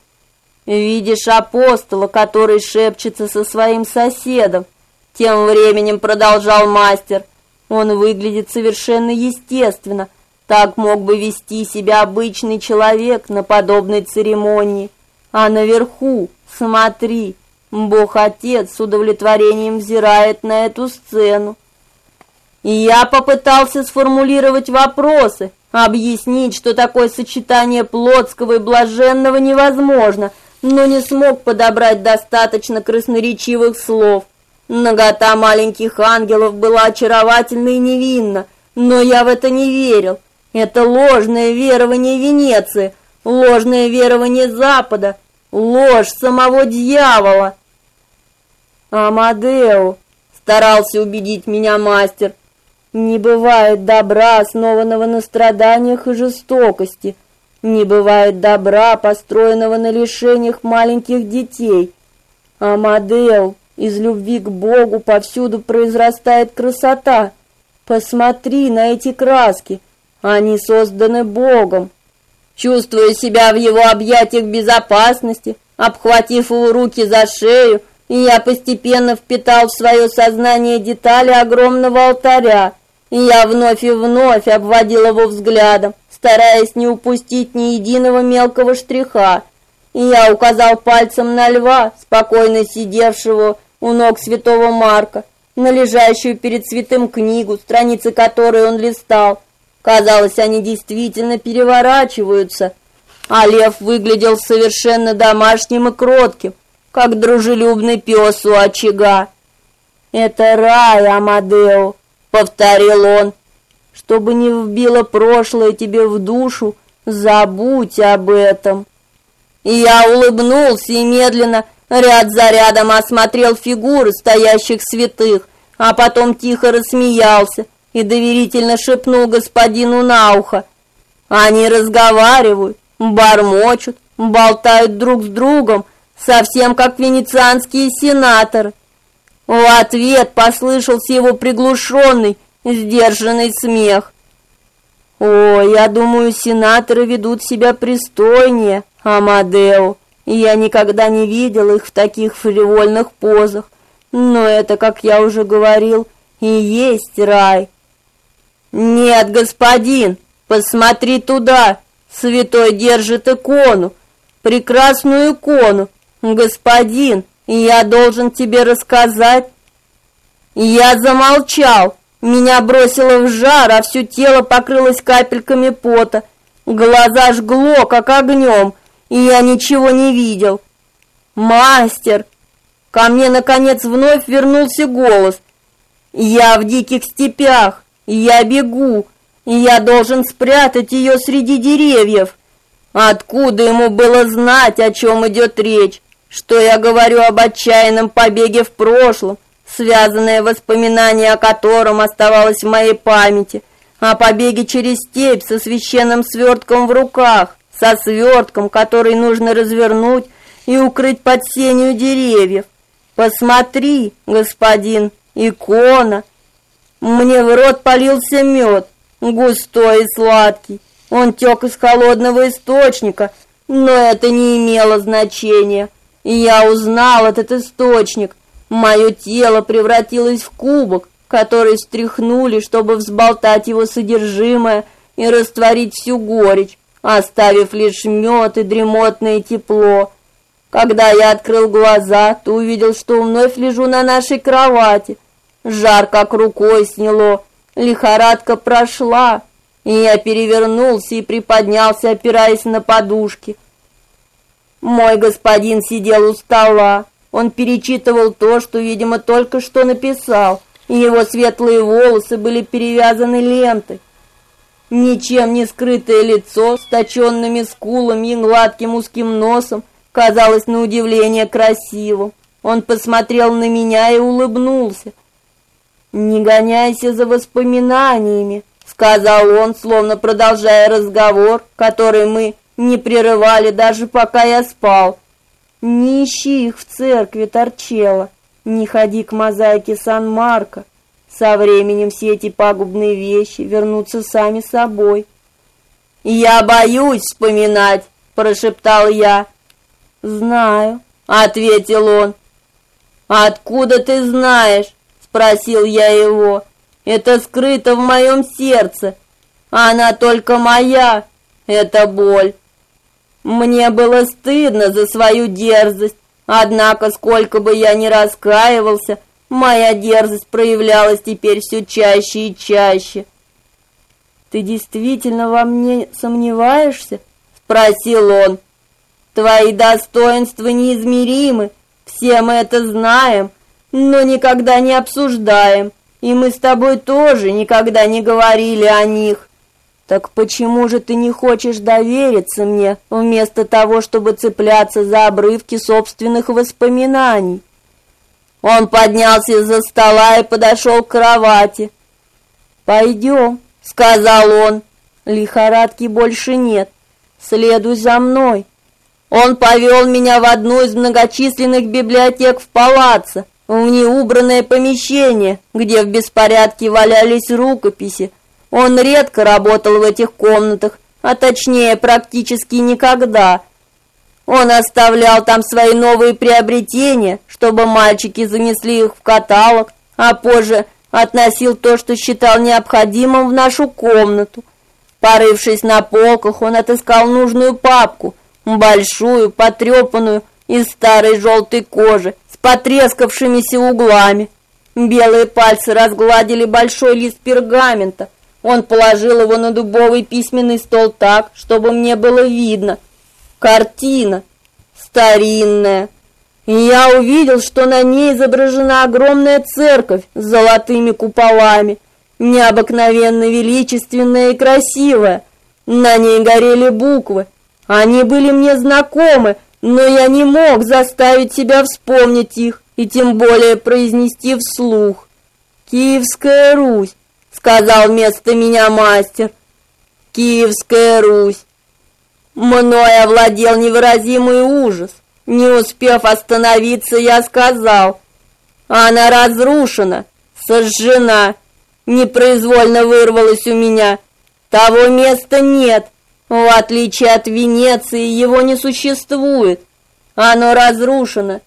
Видишь апостола, который шепчется со своим соседом. Тем временем продолжал мастер. Он выглядит совершенно естественно. Так мог бы вести себя обычный человек на подобной церемонии. А наверху, смотри, Бог-Отец с удовлетворением взирает на эту сцену. И я попытался сформулировать вопросы, объяснить, что такое сочетание плотского и блаженного невозможно, но не смог подобрать достаточно красноречивых слов. Нагота маленьких ангелов была очаровательна и невинна, но я в это не верил. Это ложное верование Венеции, ложное верование Запада, ложь самого дьявола. Амадео старался убедить меня мастер. Не бывает добра, основанного на страданиях и жестокости. Не бывает добра, построенного на лишениях маленьких детей. А Амадео, из любви к Богу повсюду произрастает красота. Посмотри на эти краски. Они созданы Богом. Чувствуя себя в его объятиях безопасности, обхватив его руки за шею, я постепенно впитал в свое сознание детали огромного алтаря, и я вновь и вновь обводил его взглядом, стараясь не упустить ни единого мелкого штриха. И я указал пальцем на льва, спокойно сидевшего у ног святого Марка, на лежащую перед святым книгу, страницы которой он листал. Казалось, они действительно переворачиваются, а лев выглядел совершенно домашним и кротким, как дружелюбный пес у очага. «Это рай, Амадео!» Повторил он. Чтобы не вбило прошлое тебе в душу, забудь об этом. Я улыбнулся и медленно ряд за рядом осмотрел фигуры стоящих святых, а потом тихо рассмеялся и доверительно шепнул господину на ухо: "Они разговаривают, бормочут, болтают друг с другом, совсем как венецианские сенаторы". В ответ послышался его приглушенный, сдержанный смех. О, я думаю, сенаторы ведут себя пристойнее, Амадео. Я никогда не видел их в таких фривольных позах. Но это, как я уже говорил, и есть рай. Нет, господин, посмотри туда. Святой держит икону, прекрасную икону. Господин, я должен тебе рассказать. Я замолчал. Меня бросило в жар, а все тело покрылось капельками пота. Глаза жгло, как огнем, и я ничего не видел. Мастер, ко мне наконец вновь вернулся голос. Я в диких степях, я бегу, и я должен спрятать ее среди деревьев. Откуда ему было знать, о чем идет речь? Что я говорю об отчаянном побеге в прошлом, связанное воспоминание о котором оставалось в моей памяти, о побеге через степь со священным свертком в руках, со свертком, который нужно развернуть и укрыть под сенью деревьев. Посмотри, господин, икона. Мне в рот полился мед, густой и сладкий. Он тек из холодного источника, но это не имело значения. И я узнал этот источник. Мое тело превратилось в кубок, который стряхнули, чтобы взболтать его содержимое и растворить всю горечь, оставив лишь мед и дремотное тепло. Когда я открыл глаза, то увидел, что вновь лежу на нашей кровати. Жар как рукой сняло, лихорадка прошла, и я перевернулся и приподнялся, опираясь на подушки. Мой господин сидел у стола. Он перечитывал то, что, видимо, только что написал, и его светлые волосы были перевязаны лентой. Ничем не скрытое лицо с точенными скулами и гладким узким носом казалось на удивление красивым. Он посмотрел на меня и улыбнулся. «Не гоняйся за воспоминаниями», — сказал он, словно продолжая разговор, который мы не прерывали даже пока я спал. «Не ищи их в церкви, Торчелло, не ходи к мозаике Сан-Марко. Со временем все эти пагубные вещи вернутся сами собой». «Я боюсь вспоминать», — прошептал я. «Знаю», — ответил он. «Откуда ты знаешь?» — спросил я его. «Это скрыто в моем сердце. Она только моя, это боль». Мне было стыдно за свою дерзость, однако сколько бы я ни раскаивался, моя дерзость проявлялась теперь все чаще и чаще. «Ты действительно во мне сомневаешься?» — спросил он. Твои достоинства неизмеримы, все мы это знаем, но никогда не обсуждаем, и мы с тобой тоже никогда не говорили о них. Так почему же ты не хочешь довериться мне, вместо того, чтобы цепляться за обрывки собственных воспоминаний? Он поднялся из-за стола и подошел к кровати. «Пойдем», — сказал он, — «лихорадки больше нет, следуй за мной». Он повел меня в одну из многочисленных библиотек в палаце, в неубранное помещение, где в беспорядке валялись рукописи. Он редко работал в этих комнатах, а точнее практически никогда. Он оставлял там свои новые приобретения, чтобы мальчики занесли их в каталог, а позже относил то, что считал необходимым в нашу комнату. Порывшись на полках, он отыскал нужную папку – большую, потрепанную, из старой желтой кожи, с потрескавшимися углами. Белые пальцы разгладили большой лист пергамента. Он положил его на дубовый письменный стол так, чтобы мне было видно. Картина старинная. И я увидел, что на ней изображена огромная церковь с золотыми куполами, необыкновенно величественная и красивая. На ней горели буквы, они были мне знакомы, но я не мог заставить себя вспомнить их и тем более произнести вслух. Киевская Русь, сказал вместо меня мастер. Киевская Русь. Мною овладел невыразимый ужас. Не успев остановиться, я сказал: "Она разрушена, сожжена". Непроизвольно вырвалось у меня: "Того места нет, в отличие от Венеции, его не существует. Оно разрушено.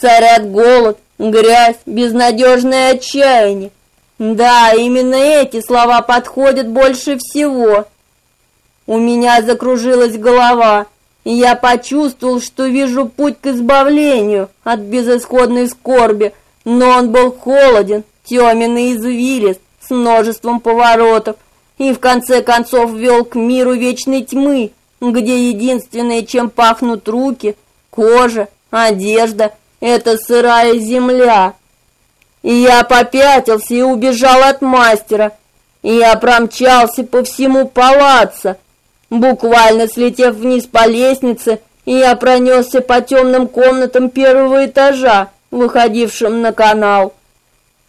Царят голод, грязь, безнадежное отчаяние. Да, именно эти слова подходят больше всего. У меня закружилась голова, и я почувствовал, что вижу путь к избавлению от безысходной скорби, но он был холоден, темен и извилист, с множеством поворотов, и в конце концов вел к миру вечной тьмы, где единственное, чем пахнут руки, кожа, одежда это сырая земля. И я попятился и убежал от мастера. И я промчался по всему палаццо, буквально слетев вниз по лестнице, и я пронесся по темным комнатам первого этажа, выходившим на канал.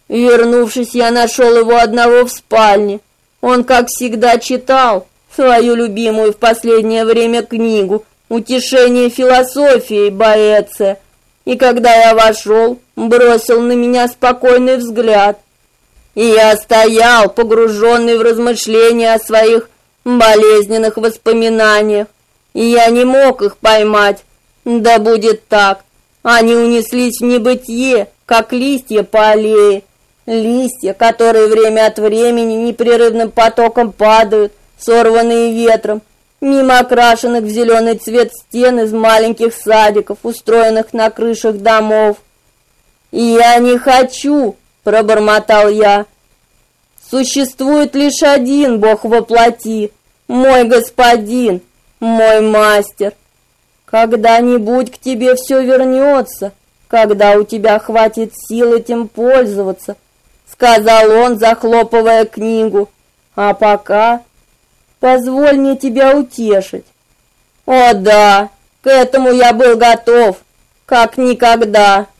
Вернувшись, я нашел его одного в спальне. Он, как всегда, читал свою любимую в последнее время книгу «Утешение философии» Боэце, и когда я вошел, бросил на меня спокойный взгляд. И я стоял, погруженный в размышления о своих болезненных воспоминаниях, и я не мог их поймать. Да будет так. Они унеслись в небытие, как листья по аллее, листья, которые время от времени непрерывным потоком падают, сорванные ветром, мимо окрашенных в зеленый цвет стен из маленьких садиков, устроенных на крышах домов. Я не хочу, пробормотал я. Существует лишь один Бог во плоти, мой господин, мой мастер. Когда-нибудь к тебе все вернется, когда у тебя хватит сил этим пользоваться, сказал он, захлопывая книгу. А пока позволь мне тебя утешить. О да, к этому я был готов, как никогда.